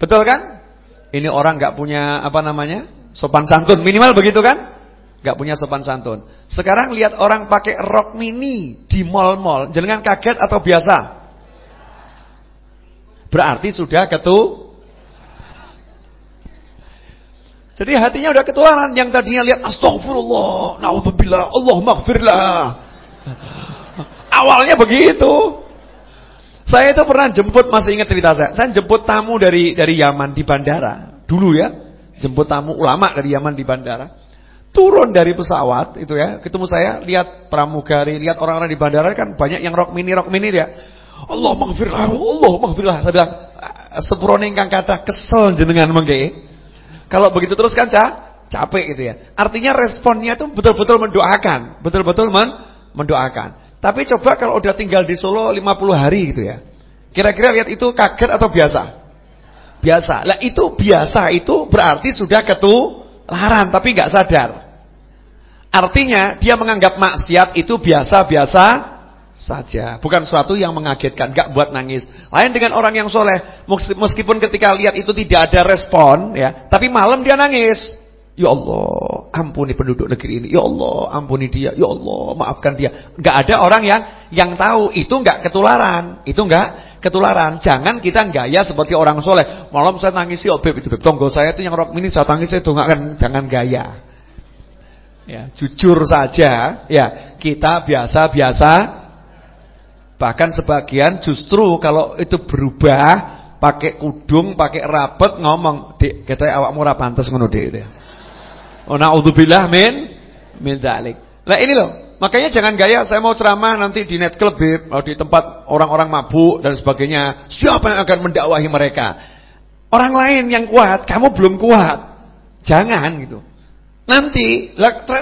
Betul kan? Ini orang enggak punya apa namanya? Sopan santun, minimal begitu kan? Gak punya sopan santun. Sekarang lihat orang pakai rok mini di mall-mall, jangan kaget atau biasa? Berarti sudah ketu. Jadi hatinya udah ketularan yang tadinya lihat astagfirullah, naudzubillah, Allah maghfirlah. Awalnya begitu. Saya itu pernah jemput masih ingat cerita saya. Saya jemput tamu dari dari Yaman di bandara. Dulu ya, jemput tamu ulama dari Yaman di bandara. Turun dari pesawat itu ya, ketemu saya, lihat pramugari, lihat orang-orang di bandara kan banyak yang rok mini rok mini ya. Allah maghfirlah, Allah maghfirlah. Saya bilang, sepurone ingkang kata kesel jenengan mengke. Kalau begitu terus kan cah, capek gitu ya. Artinya responnya itu betul-betul mendoakan, betul-betul men mendoakan. Tapi coba kalau udah tinggal di Solo 50 hari gitu ya. Kira-kira lihat itu kaget atau biasa? Biasa. Lah itu biasa itu berarti sudah ketularan tapi nggak sadar. Artinya dia menganggap maksiat itu biasa-biasa saja. Bukan suatu yang mengagetkan, gak buat nangis. Lain dengan orang yang soleh, meskipun ketika lihat itu tidak ada respon, ya, tapi malam dia nangis. Ya Allah, ampuni penduduk negeri ini. Ya Allah, ampuni dia. Ya Allah, maafkan dia. Gak ada orang yang yang tahu itu gak ketularan. Itu gak ketularan. Jangan kita gaya seperti orang soleh. Malam saya nangis ya, beb itu beb tonggo saya itu yang rok ini saya tangis saya kan jangan gaya. Ya, jujur saja, ya kita biasa-biasa. Bahkan sebagian justru kalau itu berubah, pakai kudung, pakai rapet ngomong, "Dik, kita awakmu ora pantes ngono, Dik." Gitu. Oh, naudzubillah min min dzalik. Nah, ini loh. Makanya jangan gaya saya mau ceramah nanti di net club di tempat orang-orang mabuk dan sebagainya. Siapa yang akan mendakwahi mereka? Orang lain yang kuat, kamu belum kuat. Jangan gitu. Nanti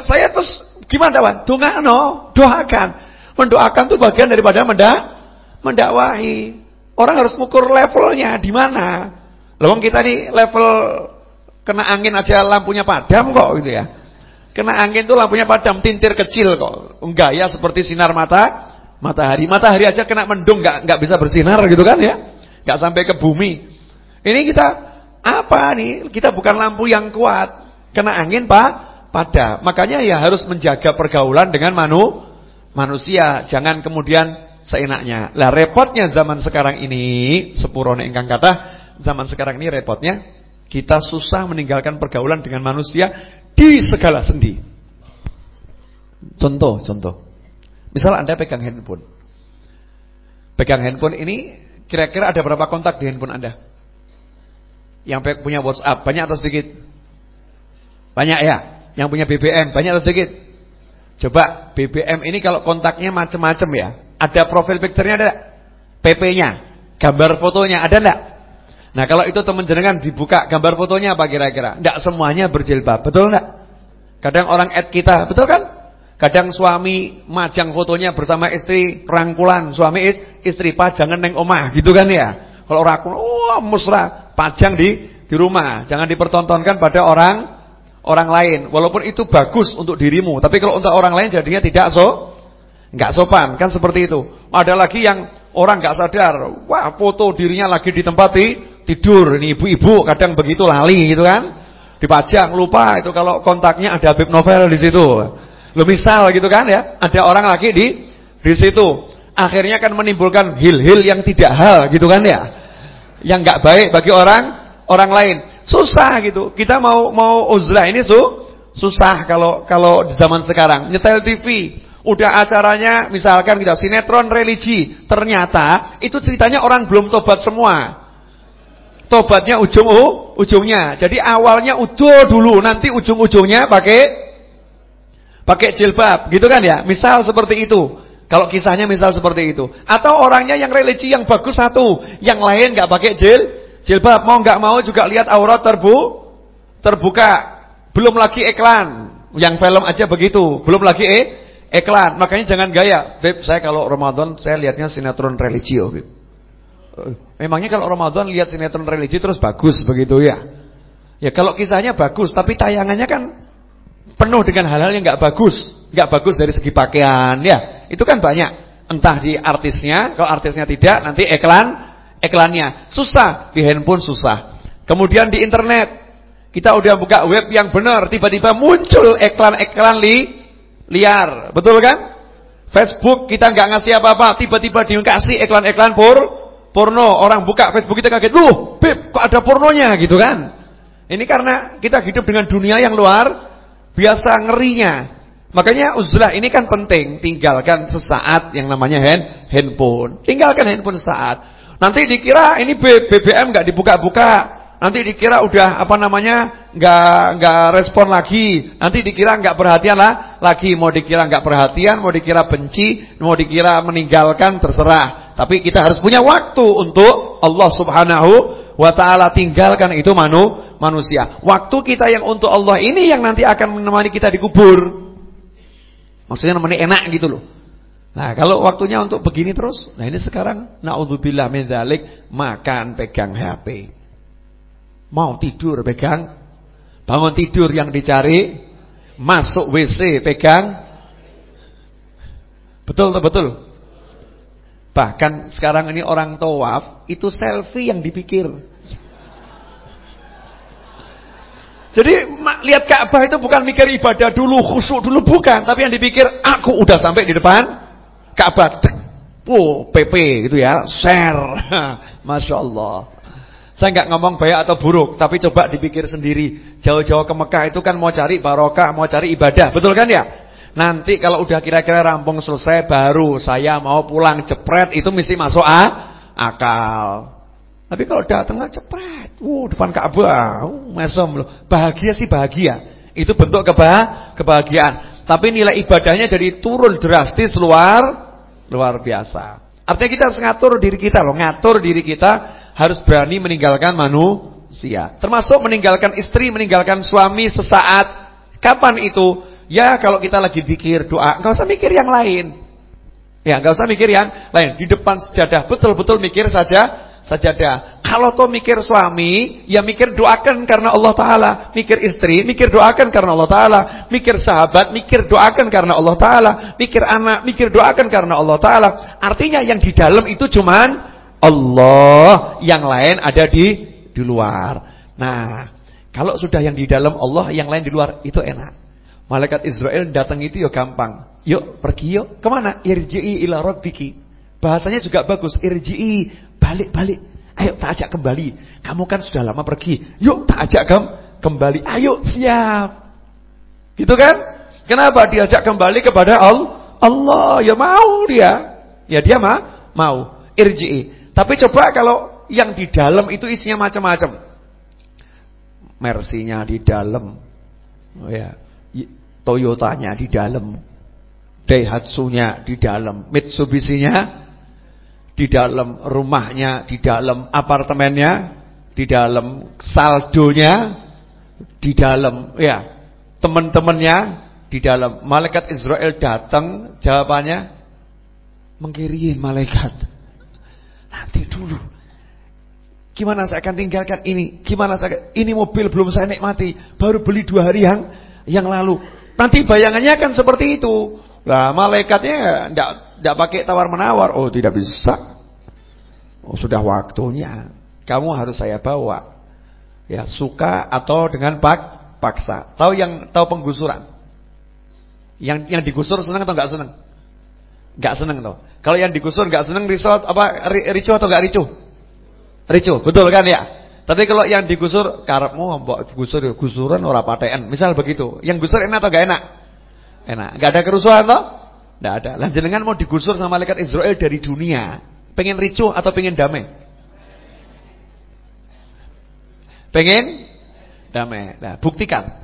saya terus gimana Wan? no, doakan. Mendoakan itu bagian daripada mendak mendakwahi. Orang harus mengukur levelnya di mana. Lawang kita nih level kena angin aja lampunya padam kok gitu ya. Kena angin tuh lampunya padam, tintir kecil kok. Enggak ya seperti sinar mata matahari. Matahari aja kena mendung nggak nggak bisa bersinar gitu kan ya. Nggak sampai ke bumi. Ini kita apa nih? Kita bukan lampu yang kuat. Kena angin pak, pada. Makanya ya harus menjaga pergaulan dengan manu, manusia. Jangan kemudian seenaknya. Lah repotnya zaman sekarang ini, sepurone ingkang kata, zaman sekarang ini repotnya kita susah meninggalkan pergaulan dengan manusia di segala sendi. Contoh, contoh. Misal Anda pegang handphone. Pegang handphone ini kira-kira ada berapa kontak di handphone Anda? Yang punya WhatsApp banyak atau sedikit? Banyak ya? Yang punya BBM banyak atau sedikit? Coba BBM ini kalau kontaknya macam-macam ya. Ada profil picture-nya ada PP-nya, gambar fotonya ada enggak? Nah, kalau itu teman jenengan dibuka gambar fotonya apa kira-kira? Enggak semuanya berjilbab, betul enggak? Kadang orang add kita, betul kan? Kadang suami majang fotonya bersama istri rangkulan, suami istri pajangan neng omah, gitu kan ya? Kalau rangkulan, wah oh, mesra, pajang di di rumah, jangan dipertontonkan pada orang orang lain. Walaupun itu bagus untuk dirimu, tapi kalau untuk orang lain jadinya tidak so nggak sopan, kan seperti itu. Ada lagi yang orang nggak sadar, wah foto dirinya lagi di tempat tidur. Ini ibu-ibu kadang begitu lali gitu kan. Dipajang lupa itu kalau kontaknya ada Habib Novel di situ. Lo misal gitu kan ya, ada orang lagi di di situ. Akhirnya kan menimbulkan hil-hil yang tidak hal gitu kan ya. Yang nggak baik bagi orang orang lain. Susah gitu. Kita mau mau uzlah ini su susah kalau kalau di zaman sekarang. Nyetel TV, udah acaranya misalkan kita sinetron religi, ternyata itu ceritanya orang belum tobat semua. Tobatnya ujung uh, ujungnya. Jadi awalnya udo dulu, nanti ujung-ujungnya pakai pakai jilbab, gitu kan ya? Misal seperti itu. Kalau kisahnya misal seperti itu. Atau orangnya yang religi yang bagus satu, yang lain nggak pakai jil jilbab, mau nggak mau juga lihat aurat terbu terbuka. Belum lagi iklan. Yang film aja begitu, belum lagi eh iklan. Makanya jangan gaya. Beb, saya kalau Ramadan saya lihatnya sinetron religi, oh, Beb. Memangnya kalau Ramadan lihat sinetron religi terus bagus begitu ya? Ya kalau kisahnya bagus, tapi tayangannya kan penuh dengan hal-hal yang nggak bagus, nggak bagus dari segi pakaian, ya itu kan banyak. Entah di artisnya, kalau artisnya tidak, nanti iklan, iklannya susah di handphone susah. Kemudian di internet, kita udah buka web yang benar, tiba-tiba muncul iklan-iklan li, liar, betul kan? Facebook kita nggak ngasih apa-apa, tiba-tiba dikasih iklan-iklan pur porno, orang buka Facebook kita kaget, "Loh, Beb, kok ada pornonya?" gitu kan. Ini karena kita hidup dengan dunia yang luar biasa ngerinya. Makanya uzlah ini kan penting, tinggalkan sesaat yang namanya hand, handphone. Tinggalkan handphone sesaat. Nanti dikira ini BBM nggak dibuka-buka. Nanti dikira udah apa namanya nggak nggak respon lagi. Nanti dikira nggak perhatian lah lagi. Mau dikira nggak perhatian, mau dikira benci, mau dikira meninggalkan terserah. Tapi kita harus punya waktu untuk Allah Subhanahu wa taala tinggalkan itu manu manusia. Waktu kita yang untuk Allah ini yang nanti akan menemani kita di kubur. Maksudnya menemani enak gitu loh. Nah, kalau waktunya untuk begini terus, nah ini sekarang naudzubillah min dzalik makan pegang HP. Mau tidur pegang. Bangun tidur yang dicari. Masuk WC pegang. Betul betul. Bahkan sekarang ini orang tawaf itu selfie yang dipikir. Jadi lihat Ka'bah itu bukan mikir ibadah dulu, khusyuk dulu bukan, tapi yang dipikir aku udah sampai di depan Ka'bah. Oh, PP gitu ya, share. [LAUGHS] Masya Allah. Saya nggak ngomong baik atau buruk, tapi coba dipikir sendiri. Jauh-jauh ke Mekah itu kan mau cari barokah, mau cari ibadah, betul kan ya? Nanti kalau udah kira-kira rampung selesai baru saya mau pulang cepret itu mesti masuk ah, akal. Tapi kalau datang cepret, uh depan Ka'bah, uh, mesem loh. Bahagia sih bahagia. Itu bentuk kebah kebahagiaan. Tapi nilai ibadahnya jadi turun drastis luar luar biasa. Artinya kita harus ngatur diri kita loh, ngatur diri kita harus berani meninggalkan manusia. Termasuk meninggalkan istri, meninggalkan suami sesaat. Kapan itu? Ya kalau kita lagi pikir doa, enggak usah mikir yang lain. Ya, enggak usah mikir yang lain. Di depan sejadah, betul-betul mikir saja sajadah. Kalau tuh mikir suami, ya mikir doakan karena Allah Ta'ala. Mikir istri, mikir doakan karena Allah Ta'ala. Mikir sahabat, mikir doakan karena Allah Ta'ala. Mikir anak, mikir doakan karena Allah Ta'ala. Artinya yang di dalam itu cuman Allah, yang lain ada di di luar. Nah, kalau sudah yang di dalam Allah, yang lain di luar itu enak. Malaikat Israel datang itu ya gampang. Yuk pergi yuk. Ke mana? Irji'i ila rabbiki. Bahasanya juga bagus. Irji'i balik-balik. Ayo tak ajak kembali. Kamu kan sudah lama pergi. Yuk tak ajak kamu kembali. Ayo siap. Gitu kan? Kenapa diajak kembali kepada Allah? Allah ya mau dia. Ya dia mah mau. Irji'i. Tapi coba kalau yang di dalam itu isinya macam-macam. Mersinya di dalam. Oh ya. Toyotanya di dalam. Daihatsu-nya di dalam. Mitsubishi-nya di dalam. Rumahnya di dalam. Apartemennya di dalam. Saldonya di dalam. Ya. Teman-temannya di dalam. Malaikat Israel datang. Jawabannya mengirim malaikat. Nanti dulu. Gimana saya akan tinggalkan ini? Gimana saya ini mobil belum saya nikmati, baru beli dua hari yang yang lalu. Nanti bayangannya kan seperti itu. Lah malaikatnya enggak enggak pakai tawar menawar. Oh, tidak bisa. Oh, sudah waktunya. Kamu harus saya bawa. Ya, suka atau dengan pak paksa. Tahu yang tahu penggusuran? Yang yang digusur senang atau enggak senang? Enggak senang toh. Kalau yang digusur enggak senang risot apa ricu atau enggak ricu? Ricu, betul kan ya? Tapi kalau yang digusur karepmu mbok gusur ya gusuran ora paten. Misal begitu. Yang gusur enak atau enggak enak? Enak. Enggak ada kerusuhan toh? Enggak ada. Lah jenengan mau digusur sama malaikat Israel dari dunia. Pengen ricu atau pengen damai? Pengen damai. Nah, buktikan.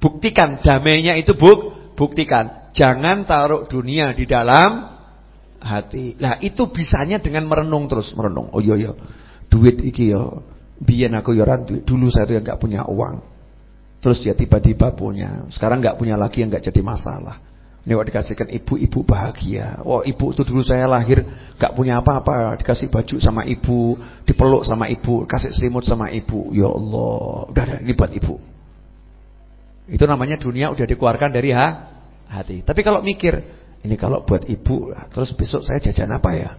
Buktikan damainya itu buk, buktikan. Jangan taruh dunia di dalam hati. Nah, itu bisanya dengan merenung terus, merenung. Oh iya iya. Duit iki ya biyen aku ya Dulu saya tuh yang enggak punya uang. Terus dia tiba-tiba punya. Sekarang enggak punya lagi yang enggak jadi masalah. Ini waktu dikasihkan ibu-ibu bahagia. Wah, ibu itu dulu saya lahir enggak punya apa-apa, dikasih baju sama ibu, dipeluk sama ibu, kasih selimut sama ibu. Ya Allah, udah ada ini buat ibu. Itu namanya dunia udah dikeluarkan dari ha, hati. Tapi kalau mikir, ini kalau buat ibu, terus besok saya jajan apa ya?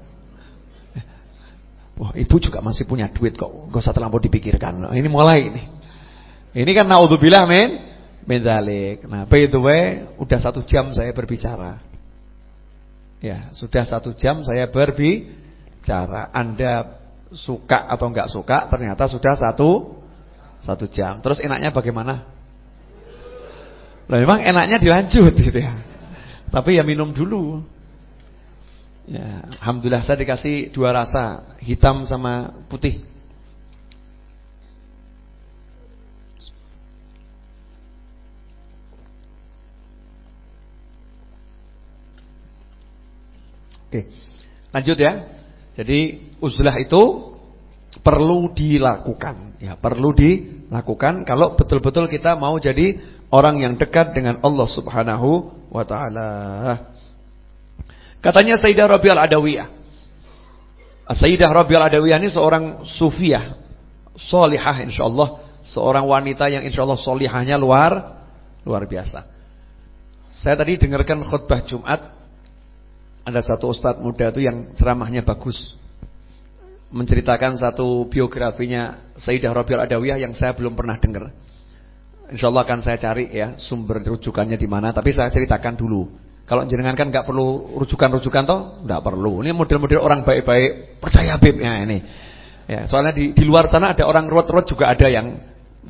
Wah, ibu juga masih punya duit kok. Gak usah terlampau dipikirkan. Ini mulai ini. Ini kan naudzubillah men mendalik. Nah, by the way, udah satu jam saya berbicara. Ya, sudah satu jam saya berbicara. Anda suka atau enggak suka, ternyata sudah satu satu jam. Terus enaknya bagaimana? Lah memang enaknya dilanjut gitu ya. Tapi ya minum dulu. Ya, alhamdulillah saya dikasih dua rasa, hitam sama putih. Oke. Lanjut ya. Jadi uzlah itu perlu dilakukan ya, perlu dilakukan kalau betul-betul kita mau jadi orang yang dekat dengan Allah Subhanahu wa taala. Katanya Sayyidah Rabi'ah Al-Adawiyah. Sayyidah Rabi'ah Al-Adawiyah ini seorang sufiah, solihah insyaallah, seorang wanita yang insyaallah solihahnya luar luar biasa. Saya tadi dengarkan khutbah Jumat ada satu ustadz muda itu yang ceramahnya bagus menceritakan satu biografinya Sayyidah Rabi'ah Adawiyah yang saya belum pernah dengar. Insya Allah akan saya cari ya sumber rujukannya di mana. Tapi saya ceritakan dulu. Kalau jenengan kan nggak perlu rujukan-rujukan toh, nggak perlu. Ini model-model orang baik-baik, percaya bib ya ini. Ya, soalnya di, di luar sana ada orang ruwet-ruwet juga ada yang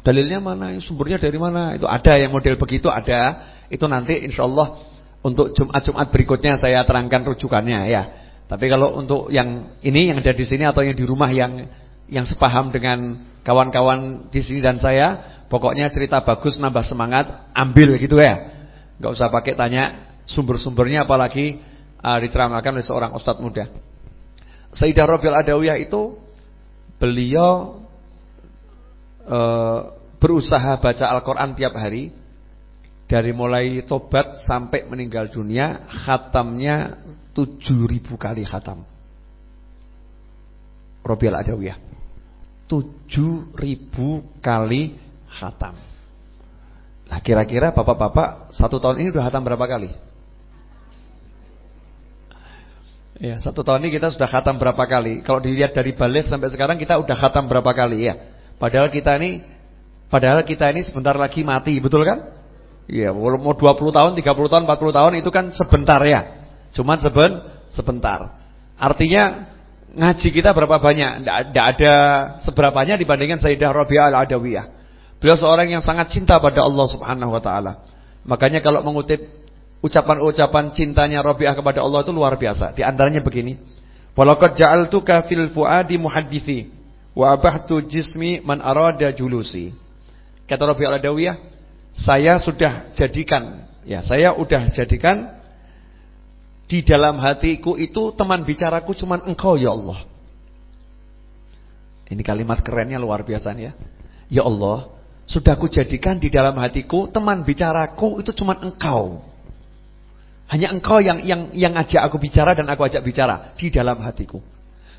dalilnya mana, sumbernya dari mana. Itu ada yang model begitu ada. Itu nanti insya Allah untuk Jumat-Jumat berikutnya saya terangkan rujukannya ya. Tapi kalau untuk yang ini yang ada di sini atau yang di rumah yang yang sepaham dengan kawan-kawan di sini dan saya Pokoknya cerita bagus nambah semangat, ambil gitu ya. Gak usah pakai tanya sumber-sumbernya apalagi uh, diceramahkan oleh seorang ustadz muda. Sayyidah Rabi'al Adawiyah itu beliau uh, berusaha baca Al-Qur'an tiap hari dari mulai tobat sampai meninggal dunia khatamnya 7000 kali khatam. Rabi'al Adawiyah. 7000 kali khatam. Nah kira-kira bapak-bapak satu tahun ini sudah khatam berapa kali? Ya satu tahun ini kita sudah khatam berapa kali? Kalau dilihat dari balik sampai sekarang kita sudah khatam berapa kali ya? Padahal kita ini, padahal kita ini sebentar lagi mati, betul kan? Ya, mau 20 tahun, 30 tahun, 40 tahun itu kan sebentar ya. Cuman seben, sebentar. Artinya ngaji kita berapa banyak? Tidak ada seberapanya dibandingkan Sayyidah Rabi'ah Al-Adawiyah. Beliau seorang yang sangat cinta pada Allah Subhanahu wa taala. Makanya kalau mengutip ucapan-ucapan cintanya Rabi'ah kepada Allah itu luar biasa. Di antaranya begini. Walaqad ja'altuka fil fuadi muhaddithi wa abahtu jismi man arada julusi. Kata Rabi'ah Al-Adawiyah, saya sudah jadikan ya, saya sudah jadikan di dalam hatiku itu teman bicaraku cuman engkau ya Allah. Ini kalimat kerennya luar biasa ya. Ya Allah, sudah aku jadikan di dalam hatiku teman bicaraku itu cuma engkau. Hanya engkau yang yang yang ajak aku bicara dan aku ajak bicara di dalam hatiku.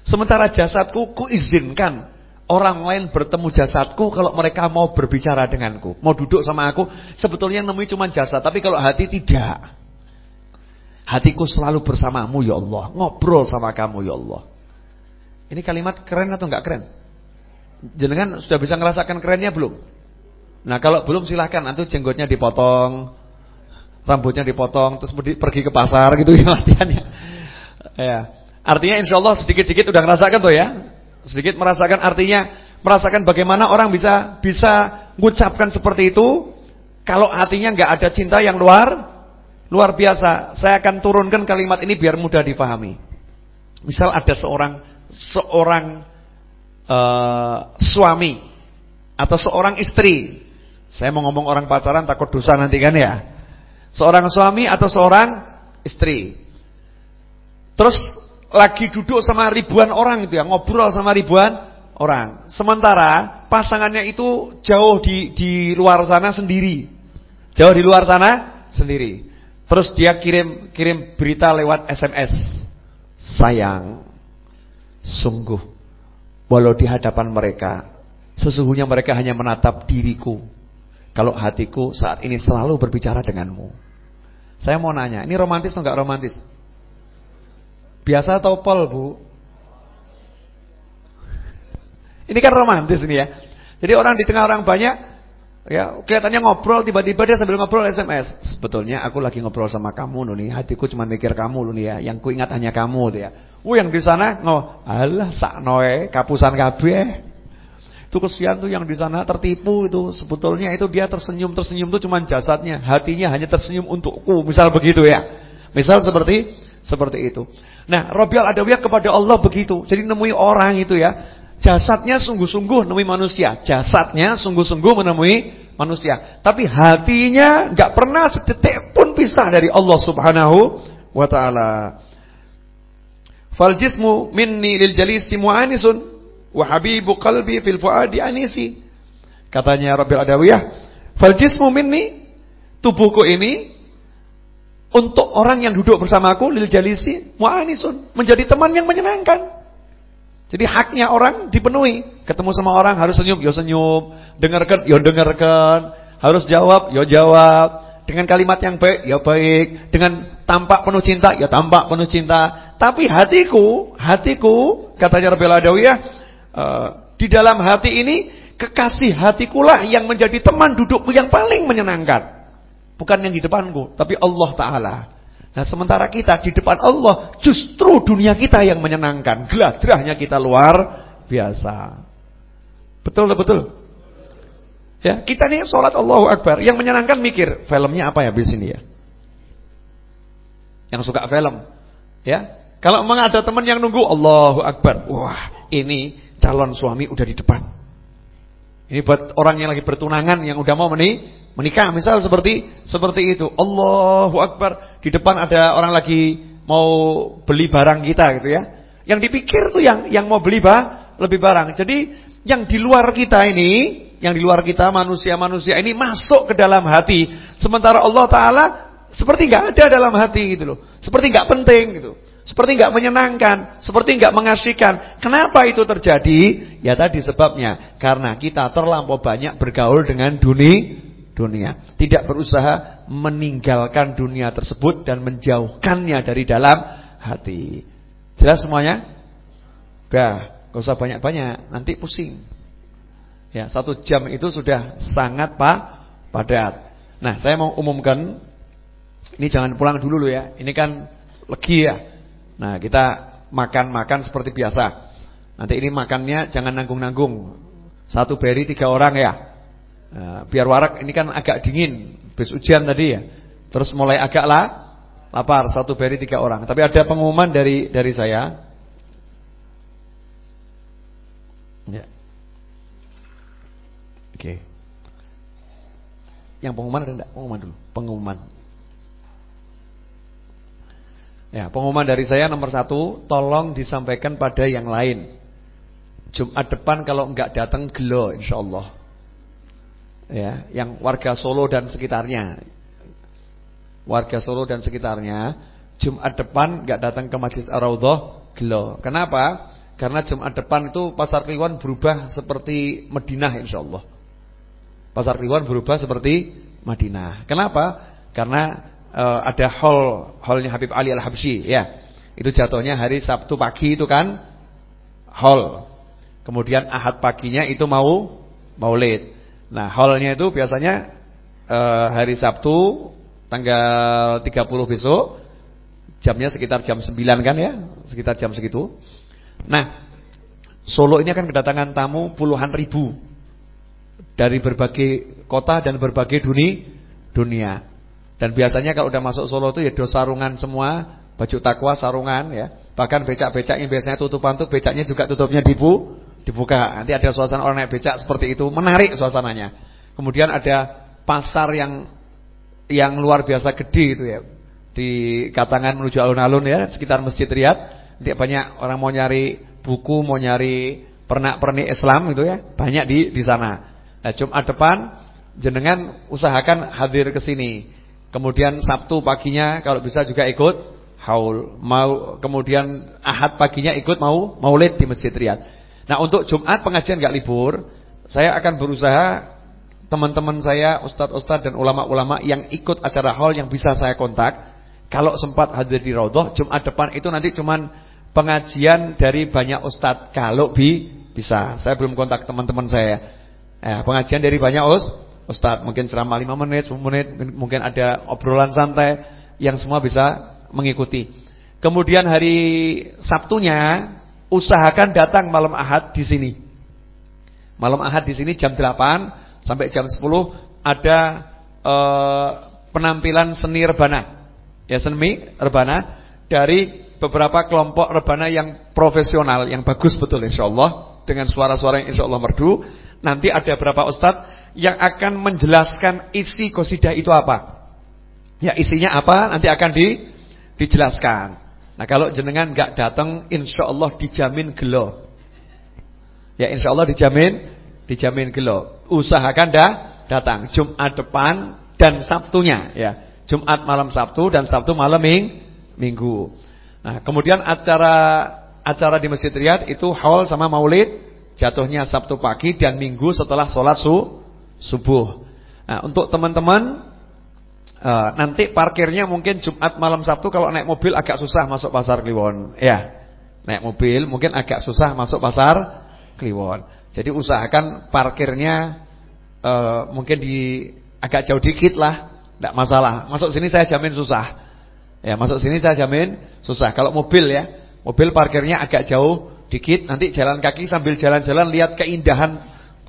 Sementara jasadku ku izinkan orang lain bertemu jasadku kalau mereka mau berbicara denganku, mau duduk sama aku, sebetulnya yang nemui cuma jasad, tapi kalau hati tidak. Hatiku selalu bersamamu ya Allah, ngobrol sama kamu ya Allah. Ini kalimat keren atau enggak keren? Jenengan sudah bisa ngerasakan kerennya belum? Nah, kalau belum silahkan nanti jenggotnya dipotong, rambutnya dipotong terus pergi ke pasar gitu ya [LAUGHS] latihannya. Ya. Artinya insya Allah sedikit-sedikit udah ngerasakan tuh ya. Sedikit merasakan artinya merasakan bagaimana orang bisa bisa mengucapkan seperti itu kalau hatinya nggak ada cinta yang luar luar biasa. Saya akan turunkan kalimat ini biar mudah dipahami. Misal ada seorang seorang uh, suami atau seorang istri. Saya mau ngomong orang pacaran takut dosa nanti kan ya. Seorang suami atau seorang istri. Terus lagi duduk sama ribuan orang itu ya, ngobrol sama ribuan orang. Sementara pasangannya itu jauh di di luar sana sendiri. Jauh di luar sana sendiri. Terus dia kirim kirim berita lewat SMS. Sayang, sungguh walau di hadapan mereka sesungguhnya mereka hanya menatap diriku. Kalau hatiku saat ini selalu berbicara denganmu. Saya mau nanya, ini romantis atau enggak romantis? Biasa atau pol, Bu? Ini kan romantis ini ya. Jadi orang di tengah orang banyak ya kelihatannya ngobrol tiba-tiba dia sambil ngobrol SMS. Sebetulnya aku lagi ngobrol sama kamu loh nih, hatiku cuma mikir kamu loh nih ya, yang kuingat hanya kamu tuh ya. Oh yang di sana ngo, alah saknoe kapusan kabeh. Itu kesian tuh yang di sana tertipu itu. Sebetulnya itu dia tersenyum-tersenyum itu cuma jasadnya, hatinya hanya tersenyum untukku, misal begitu ya. Misal seperti seperti itu. Nah, Rabiul Adawiyah kepada Allah begitu. Jadi nemui orang itu ya. Jasadnya sungguh-sungguh nemui manusia. Jasadnya sungguh-sungguh menemui manusia. Tapi hatinya nggak pernah sedetik pun pisah dari Allah Subhanahu wa taala. Fal jismu minni lil jalisi mu'anisun wa habibu qalbi fil fuadi anisi. Katanya Rabiul Adawiyah, fal jismu minni tubuhku ini untuk orang yang duduk bersamaku lil jalisi mu'anisun, menjadi teman yang menyenangkan. Jadi haknya orang dipenuhi. Ketemu sama orang harus senyum, ya senyum, dengarkan, ya dengarkan, harus jawab, ya jawab. Dengan kalimat yang baik, ya baik. Dengan tampak penuh cinta, ya tampak penuh cinta. Tapi hatiku, hatiku, katanya Rabiul Adawiyah, uh, di dalam hati ini kekasih hatikulah yang menjadi teman dudukku yang paling menyenangkan. Bukan yang di depanku, tapi Allah Ta'ala. Nah sementara kita di depan Allah, justru dunia kita yang menyenangkan. Geladrahnya kita luar biasa. Betul, betul. Ya, kita nih sholat Allahu Akbar. Yang menyenangkan mikir, filmnya apa ya di sini ya? Yang suka film. Ya, kalau memang ada teman yang nunggu Allahu Akbar. Wah, ini calon suami udah di depan. Ini buat orang yang lagi bertunangan yang udah mau menikah menikah misal seperti seperti itu. Allahu Akbar. Di depan ada orang lagi mau beli barang kita gitu ya. Yang dipikir tuh yang yang mau beli bah, lebih barang. Jadi yang di luar kita ini, yang di luar kita manusia-manusia ini masuk ke dalam hati. Sementara Allah taala seperti nggak ada dalam hati gitu loh. Seperti nggak penting gitu. Seperti nggak menyenangkan, seperti nggak mengasihkan. Kenapa itu terjadi? Ya tadi sebabnya karena kita terlampau banyak bergaul dengan dunia dunia. Tidak berusaha meninggalkan dunia tersebut dan menjauhkannya dari dalam hati. Jelas semuanya? Udah, gak usah banyak-banyak, nanti pusing. Ya, satu jam itu sudah sangat pak padat. Nah, saya mau umumkan, ini jangan pulang dulu ya. Ini kan legi ya. Nah, kita makan-makan seperti biasa. Nanti ini makannya jangan nanggung-nanggung. Satu beri tiga orang ya. Nah, biar warak ini kan agak dingin, habis ujian tadi ya. Terus mulai agak lah lapar, satu beri tiga orang. Tapi ada pengumuman dari dari saya. Ya. Oke. Yang pengumuman ada enggak? Pengumuman dulu. Pengumuman. Ya, pengumuman dari saya nomor satu, tolong disampaikan pada yang lain. Jumat depan kalau enggak datang gelo insyaallah ya, yang warga Solo dan sekitarnya. Warga Solo dan sekitarnya Jumat depan nggak datang ke Masjid Ar-Raudhah gelo. Kenapa? Karena Jumat depan itu Pasar Kliwon berubah seperti Madinah insyaallah. Pasar Kliwon berubah seperti Madinah. Kenapa? Karena uh, ada hall hallnya Habib Ali Al-Habsyi ya. Itu jatuhnya hari Sabtu pagi itu kan hall. Kemudian Ahad paginya itu mau maulid. Nah, hallnya itu biasanya uh, hari Sabtu tanggal 30 besok jamnya sekitar jam 9 kan ya, sekitar jam segitu. Nah, Solo ini akan kedatangan tamu puluhan ribu dari berbagai kota dan berbagai dunia dunia. Dan biasanya kalau udah masuk Solo itu ya do sarungan semua, baju takwa sarungan ya. Bahkan becak-becak yang biasanya tutupan tuh becaknya juga tutupnya dibu dibuka. Nanti ada suasana orang naik becak seperti itu, menarik suasananya. Kemudian ada pasar yang yang luar biasa gede itu ya. Di Katangan menuju alun-alun ya, sekitar Masjid Riyad. Nanti banyak orang mau nyari buku, mau nyari pernak-pernik Islam gitu ya. Banyak di di sana. Nah, Jumat depan jenengan usahakan hadir ke sini. Kemudian Sabtu paginya kalau bisa juga ikut haul. Mau kemudian Ahad paginya ikut mau maulid di Masjid Riyad. Nah, untuk Jumat pengajian enggak libur, saya akan berusaha teman-teman saya, ustadz-ustadz dan ulama-ulama yang ikut acara hall yang bisa saya kontak, kalau sempat hadir di Raudhah Jumat depan itu nanti cuman pengajian dari banyak ustadz kalau bi bisa. Saya belum kontak teman-teman saya. Eh, pengajian dari banyak us, ustadz, mungkin ceramah 5 menit, 10 menit, mungkin ada obrolan santai yang semua bisa mengikuti. Kemudian hari Sabtunya usahakan datang malam Ahad di sini. Malam Ahad di sini jam 8 sampai jam 10 ada uh, penampilan seni rebana. Ya seni rebana dari beberapa kelompok rebana yang profesional, yang bagus betul insyaallah dengan suara-suara yang insyaallah merdu. Nanti ada beberapa ustadz yang akan menjelaskan isi kosidah itu apa. Ya isinya apa nanti akan di, dijelaskan. Nah kalau jenengan nggak datang insyaallah dijamin gelo. Ya insyaallah dijamin dijamin gelo. Usahakan dah datang Jumat depan dan Sabtunya ya. Jumat malam Sabtu dan Sabtu malam ming, Minggu. Nah, kemudian acara acara di Masjid Riyad itu haul sama Maulid jatuhnya Sabtu pagi dan Minggu setelah sholat su, subuh. Nah, untuk teman-teman uh, nanti parkirnya mungkin Jumat malam Sabtu kalau naik mobil agak susah masuk pasar Kliwon. Ya. Naik mobil mungkin agak susah masuk pasar Kliwon. Jadi usahakan parkirnya uh, mungkin di agak jauh dikit lah, tidak masalah. Masuk sini saya jamin susah. Ya, masuk sini saya jamin susah. Kalau mobil ya, mobil parkirnya agak jauh dikit, nanti jalan kaki sambil jalan-jalan lihat keindahan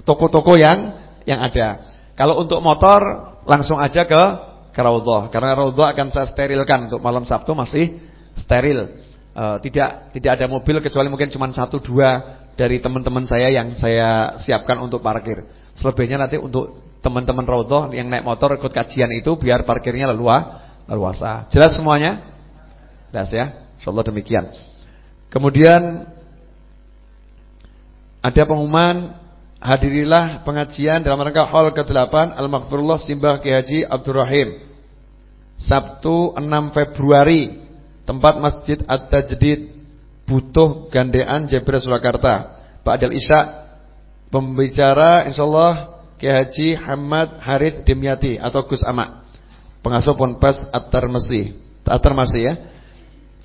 toko-toko yang yang ada. Kalau untuk motor langsung aja ke ke Raudhah karena Raudhah akan saya sterilkan untuk malam Sabtu masih steril. Uh, tidak tidak ada mobil kecuali mungkin cuma satu dua dari teman-teman saya yang saya siapkan untuk parkir. Selebihnya nanti untuk teman-teman Raudhah yang naik motor ikut kajian itu biar parkirnya leluasa. leluasa. Jelas semuanya? Jelas ya? Insyaallah demikian. Kemudian ada pengumuman hadirilah pengajian dalam rangka hall ke-8 Al-Maghfirullah Simbah Ki Haji Abdurrahim. Sabtu 6 Februari tempat Masjid At-Tajdid butuh gandean Jebres Surakarta. Pak Adel Isya pembicara insyaallah Ki Haji Hamad Harith Dimyati atau Gus Amak. Pengasuh Ponpes At-Tarmasi. At-Tarmasi ya.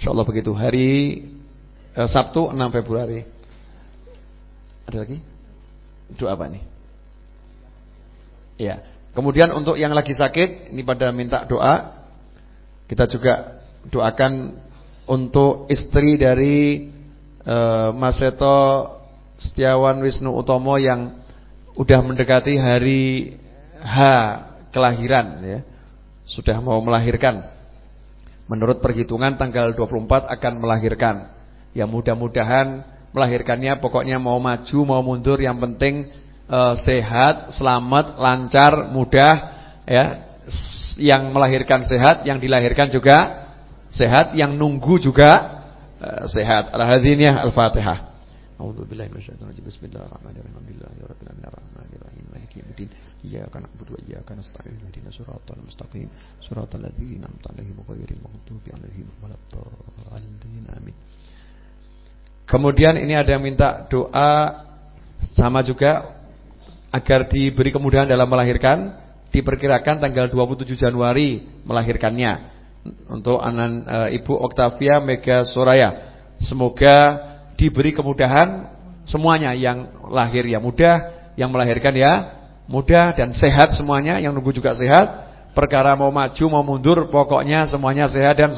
Insyaallah begitu. Hari eh, Sabtu 6 Februari. Ada lagi? Doa apa nih? Ya. Kemudian untuk yang lagi sakit, ini pada minta doa. Kita juga doakan untuk istri dari uh, Mas Seto Setiawan Wisnu Utomo yang udah mendekati hari H kelahiran ya. Sudah mau melahirkan. Menurut perhitungan tanggal 24 akan melahirkan. Ya mudah-mudahan melahirkannya pokoknya mau maju mau mundur yang penting uh, sehat, selamat, lancar, mudah ya. Yang melahirkan sehat, yang dilahirkan juga sehat, yang nunggu juga uh, sehat. Al-hadiniyah Al-Fatihah. Bismillahirrahmanirrahim. Alhamdulillahirabbil maliki yaumiddin. Iyyaka na'budu wa iyyaka nasta'in. Mustaqim. Ladzina an'amta 'alaihim ghairil maghdubi 'alaihim waladdallin. Amin. Kemudian ini ada yang minta doa sama juga agar diberi kemudahan dalam melahirkan. Diperkirakan tanggal 27 Januari melahirkannya untuk anak e, Ibu Oktavia Mega Soraya. Semoga diberi kemudahan semuanya yang lahir ya mudah, yang melahirkan ya mudah dan sehat semuanya, yang nunggu juga sehat. Perkara mau maju mau mundur, pokoknya semuanya sehat dan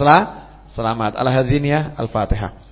selamat. Al-hadzin ya, Al-Fatihah.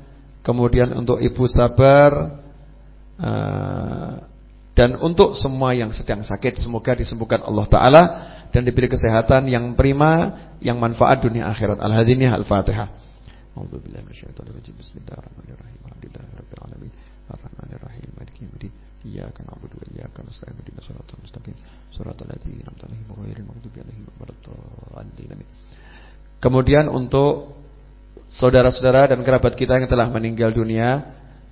kemudian untuk Ibu Sabar uh, dan untuk semua yang sedang sakit semoga disembuhkan Allah taala dan diberi kesehatan yang prima yang manfaat dunia akhirat. Al-hadiniyah Al-Fatihah. Kemudian untuk saudara-saudara dan kerabat kita yang telah meninggal dunia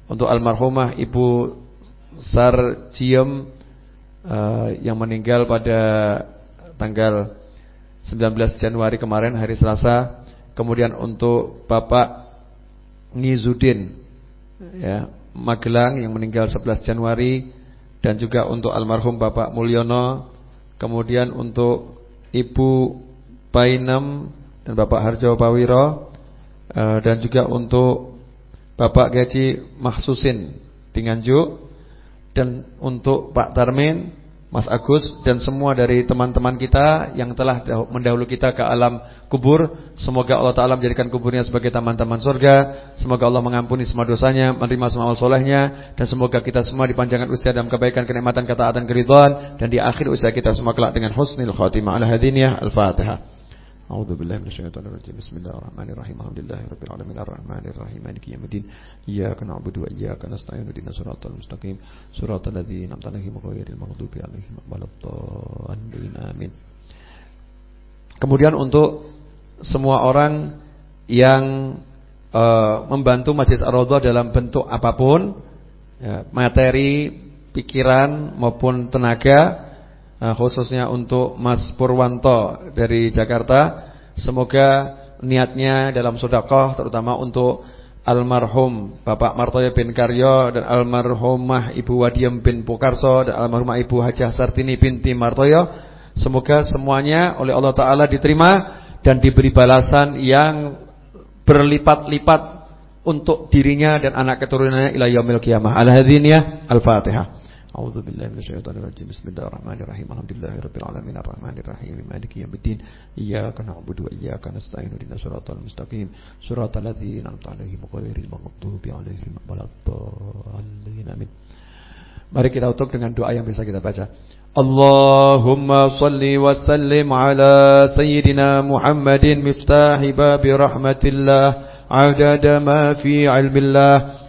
untuk almarhumah Ibu Sarjiem uh, yang meninggal pada tanggal 19 Januari kemarin hari Selasa. Kemudian untuk Bapak Ngizudin ya Magelang yang meninggal 11 Januari. Dan juga untuk almarhum Bapak Mulyono. Kemudian untuk Ibu Painem dan Bapak Harjo Pawiro Eh, dan juga untuk Bapak Gaji Mahsusin di Nganjuk dan untuk Pak Tarmin, Mas Agus dan semua dari teman-teman kita yang telah mendahulu kita ke alam kubur. Semoga Allah Taala menjadikan kuburnya sebagai taman-taman surga. Semoga Allah mengampuni semua dosanya, menerima semua amal solehnya dan semoga kita semua dipanjangkan usia dalam kebaikan, kenikmatan, ketaatan, keridhaan dan di akhir usia kita semua kelak dengan husnul khatimah. Al-hadiniyah Al-Fatihah. أعوذ بالله من الشيطان الرجيم بسم الله الرحمن الرحيم الحمد لله رب العالمين الرحمن الرحيم مالك يوم الدين إياك نعبد وإياك نستعين اهدنا الصراط المستقيم صراط الذين أنعمت عليهم غير المغضوب عليهم ولا الضالين آمين Kemudian untuk semua orang yang uh, membantu Majlis Ar-Raudhah dalam bentuk apapun ya, materi, pikiran maupun tenaga Nah, khususnya untuk Mas Purwanto dari Jakarta. Semoga niatnya dalam sodakoh terutama untuk almarhum Bapak Martoya bin Karyo dan almarhumah Ibu Wadiem bin Pukarso dan almarhumah Ibu Hajah Sartini binti Martoyo. Semoga semuanya oleh Allah Ta'ala diterima dan diberi balasan yang berlipat-lipat untuk dirinya dan anak keturunannya ila yaumil qiyamah. Al-hadiniyah Al-Fatihah. A'udzu billahi minasyaitonir rajim. Bismillahirrahmanirrahim. Alhamdulillahirabbil alamin arrahmanirrahim maliki yaumiddin. Iyyaka na'budu wa iyyaka nasta'in. Ihdinas siratal mustaqim. Siratal ladzina an'amta 'alaihim ghairil maghdubi 'alaihim waladdallin. Amin. Mari kita tutup dengan doa yang bisa kita baca. Allahumma salli wa sallim ala sayyidina Muhammadin miftah bab rahmatillah adada ma fi ilmillah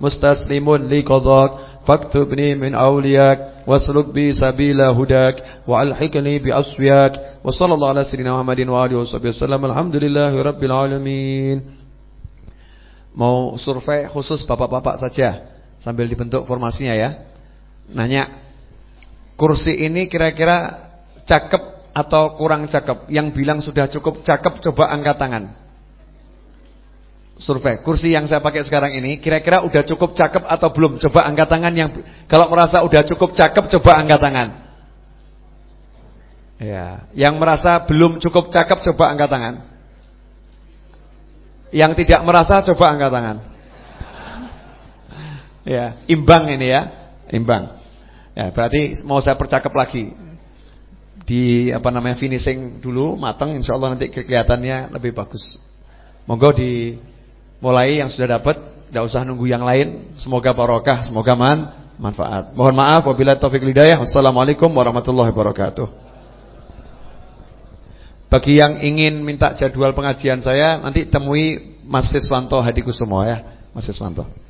مستسلم لقضاك فاكتبني من أولياك واسلك بي سبيل هداك وألحقني بأصفياك وصلى الله على سيدنا محمد وآله وصحبه وسلم الحمد لله رب العالمين Mau survei khusus bapak-bapak saja Sambil dibentuk formasinya ya Nanya Kursi ini kira-kira Cakep atau kurang cakep Yang bilang sudah cukup cakep Coba angkat tangan survei. Kursi yang saya pakai sekarang ini kira-kira udah cukup cakep atau belum? Coba angkat tangan yang kalau merasa udah cukup cakep coba angkat tangan. Ya, yang merasa belum cukup cakep coba angkat tangan. Yang tidak merasa coba angkat tangan. [LAUGHS] Ya, imbang ini ya, imbang. Ya, berarti mau saya percakap lagi. Di apa namanya finishing dulu matang insyaallah nanti kelihatannya lebih bagus. Monggo dimulai yang sudah dapat, tidak usah nunggu yang lain. Semoga barokah, semoga man manfaat. Mohon maaf wabillahi taufik hidayah. Wassalamualaikum warahmatullahi wabarakatuh. Bagi yang ingin minta jadwal pengajian saya nanti temui Mas Fiswanto Hadikusumo ya, Mas Fiswanto.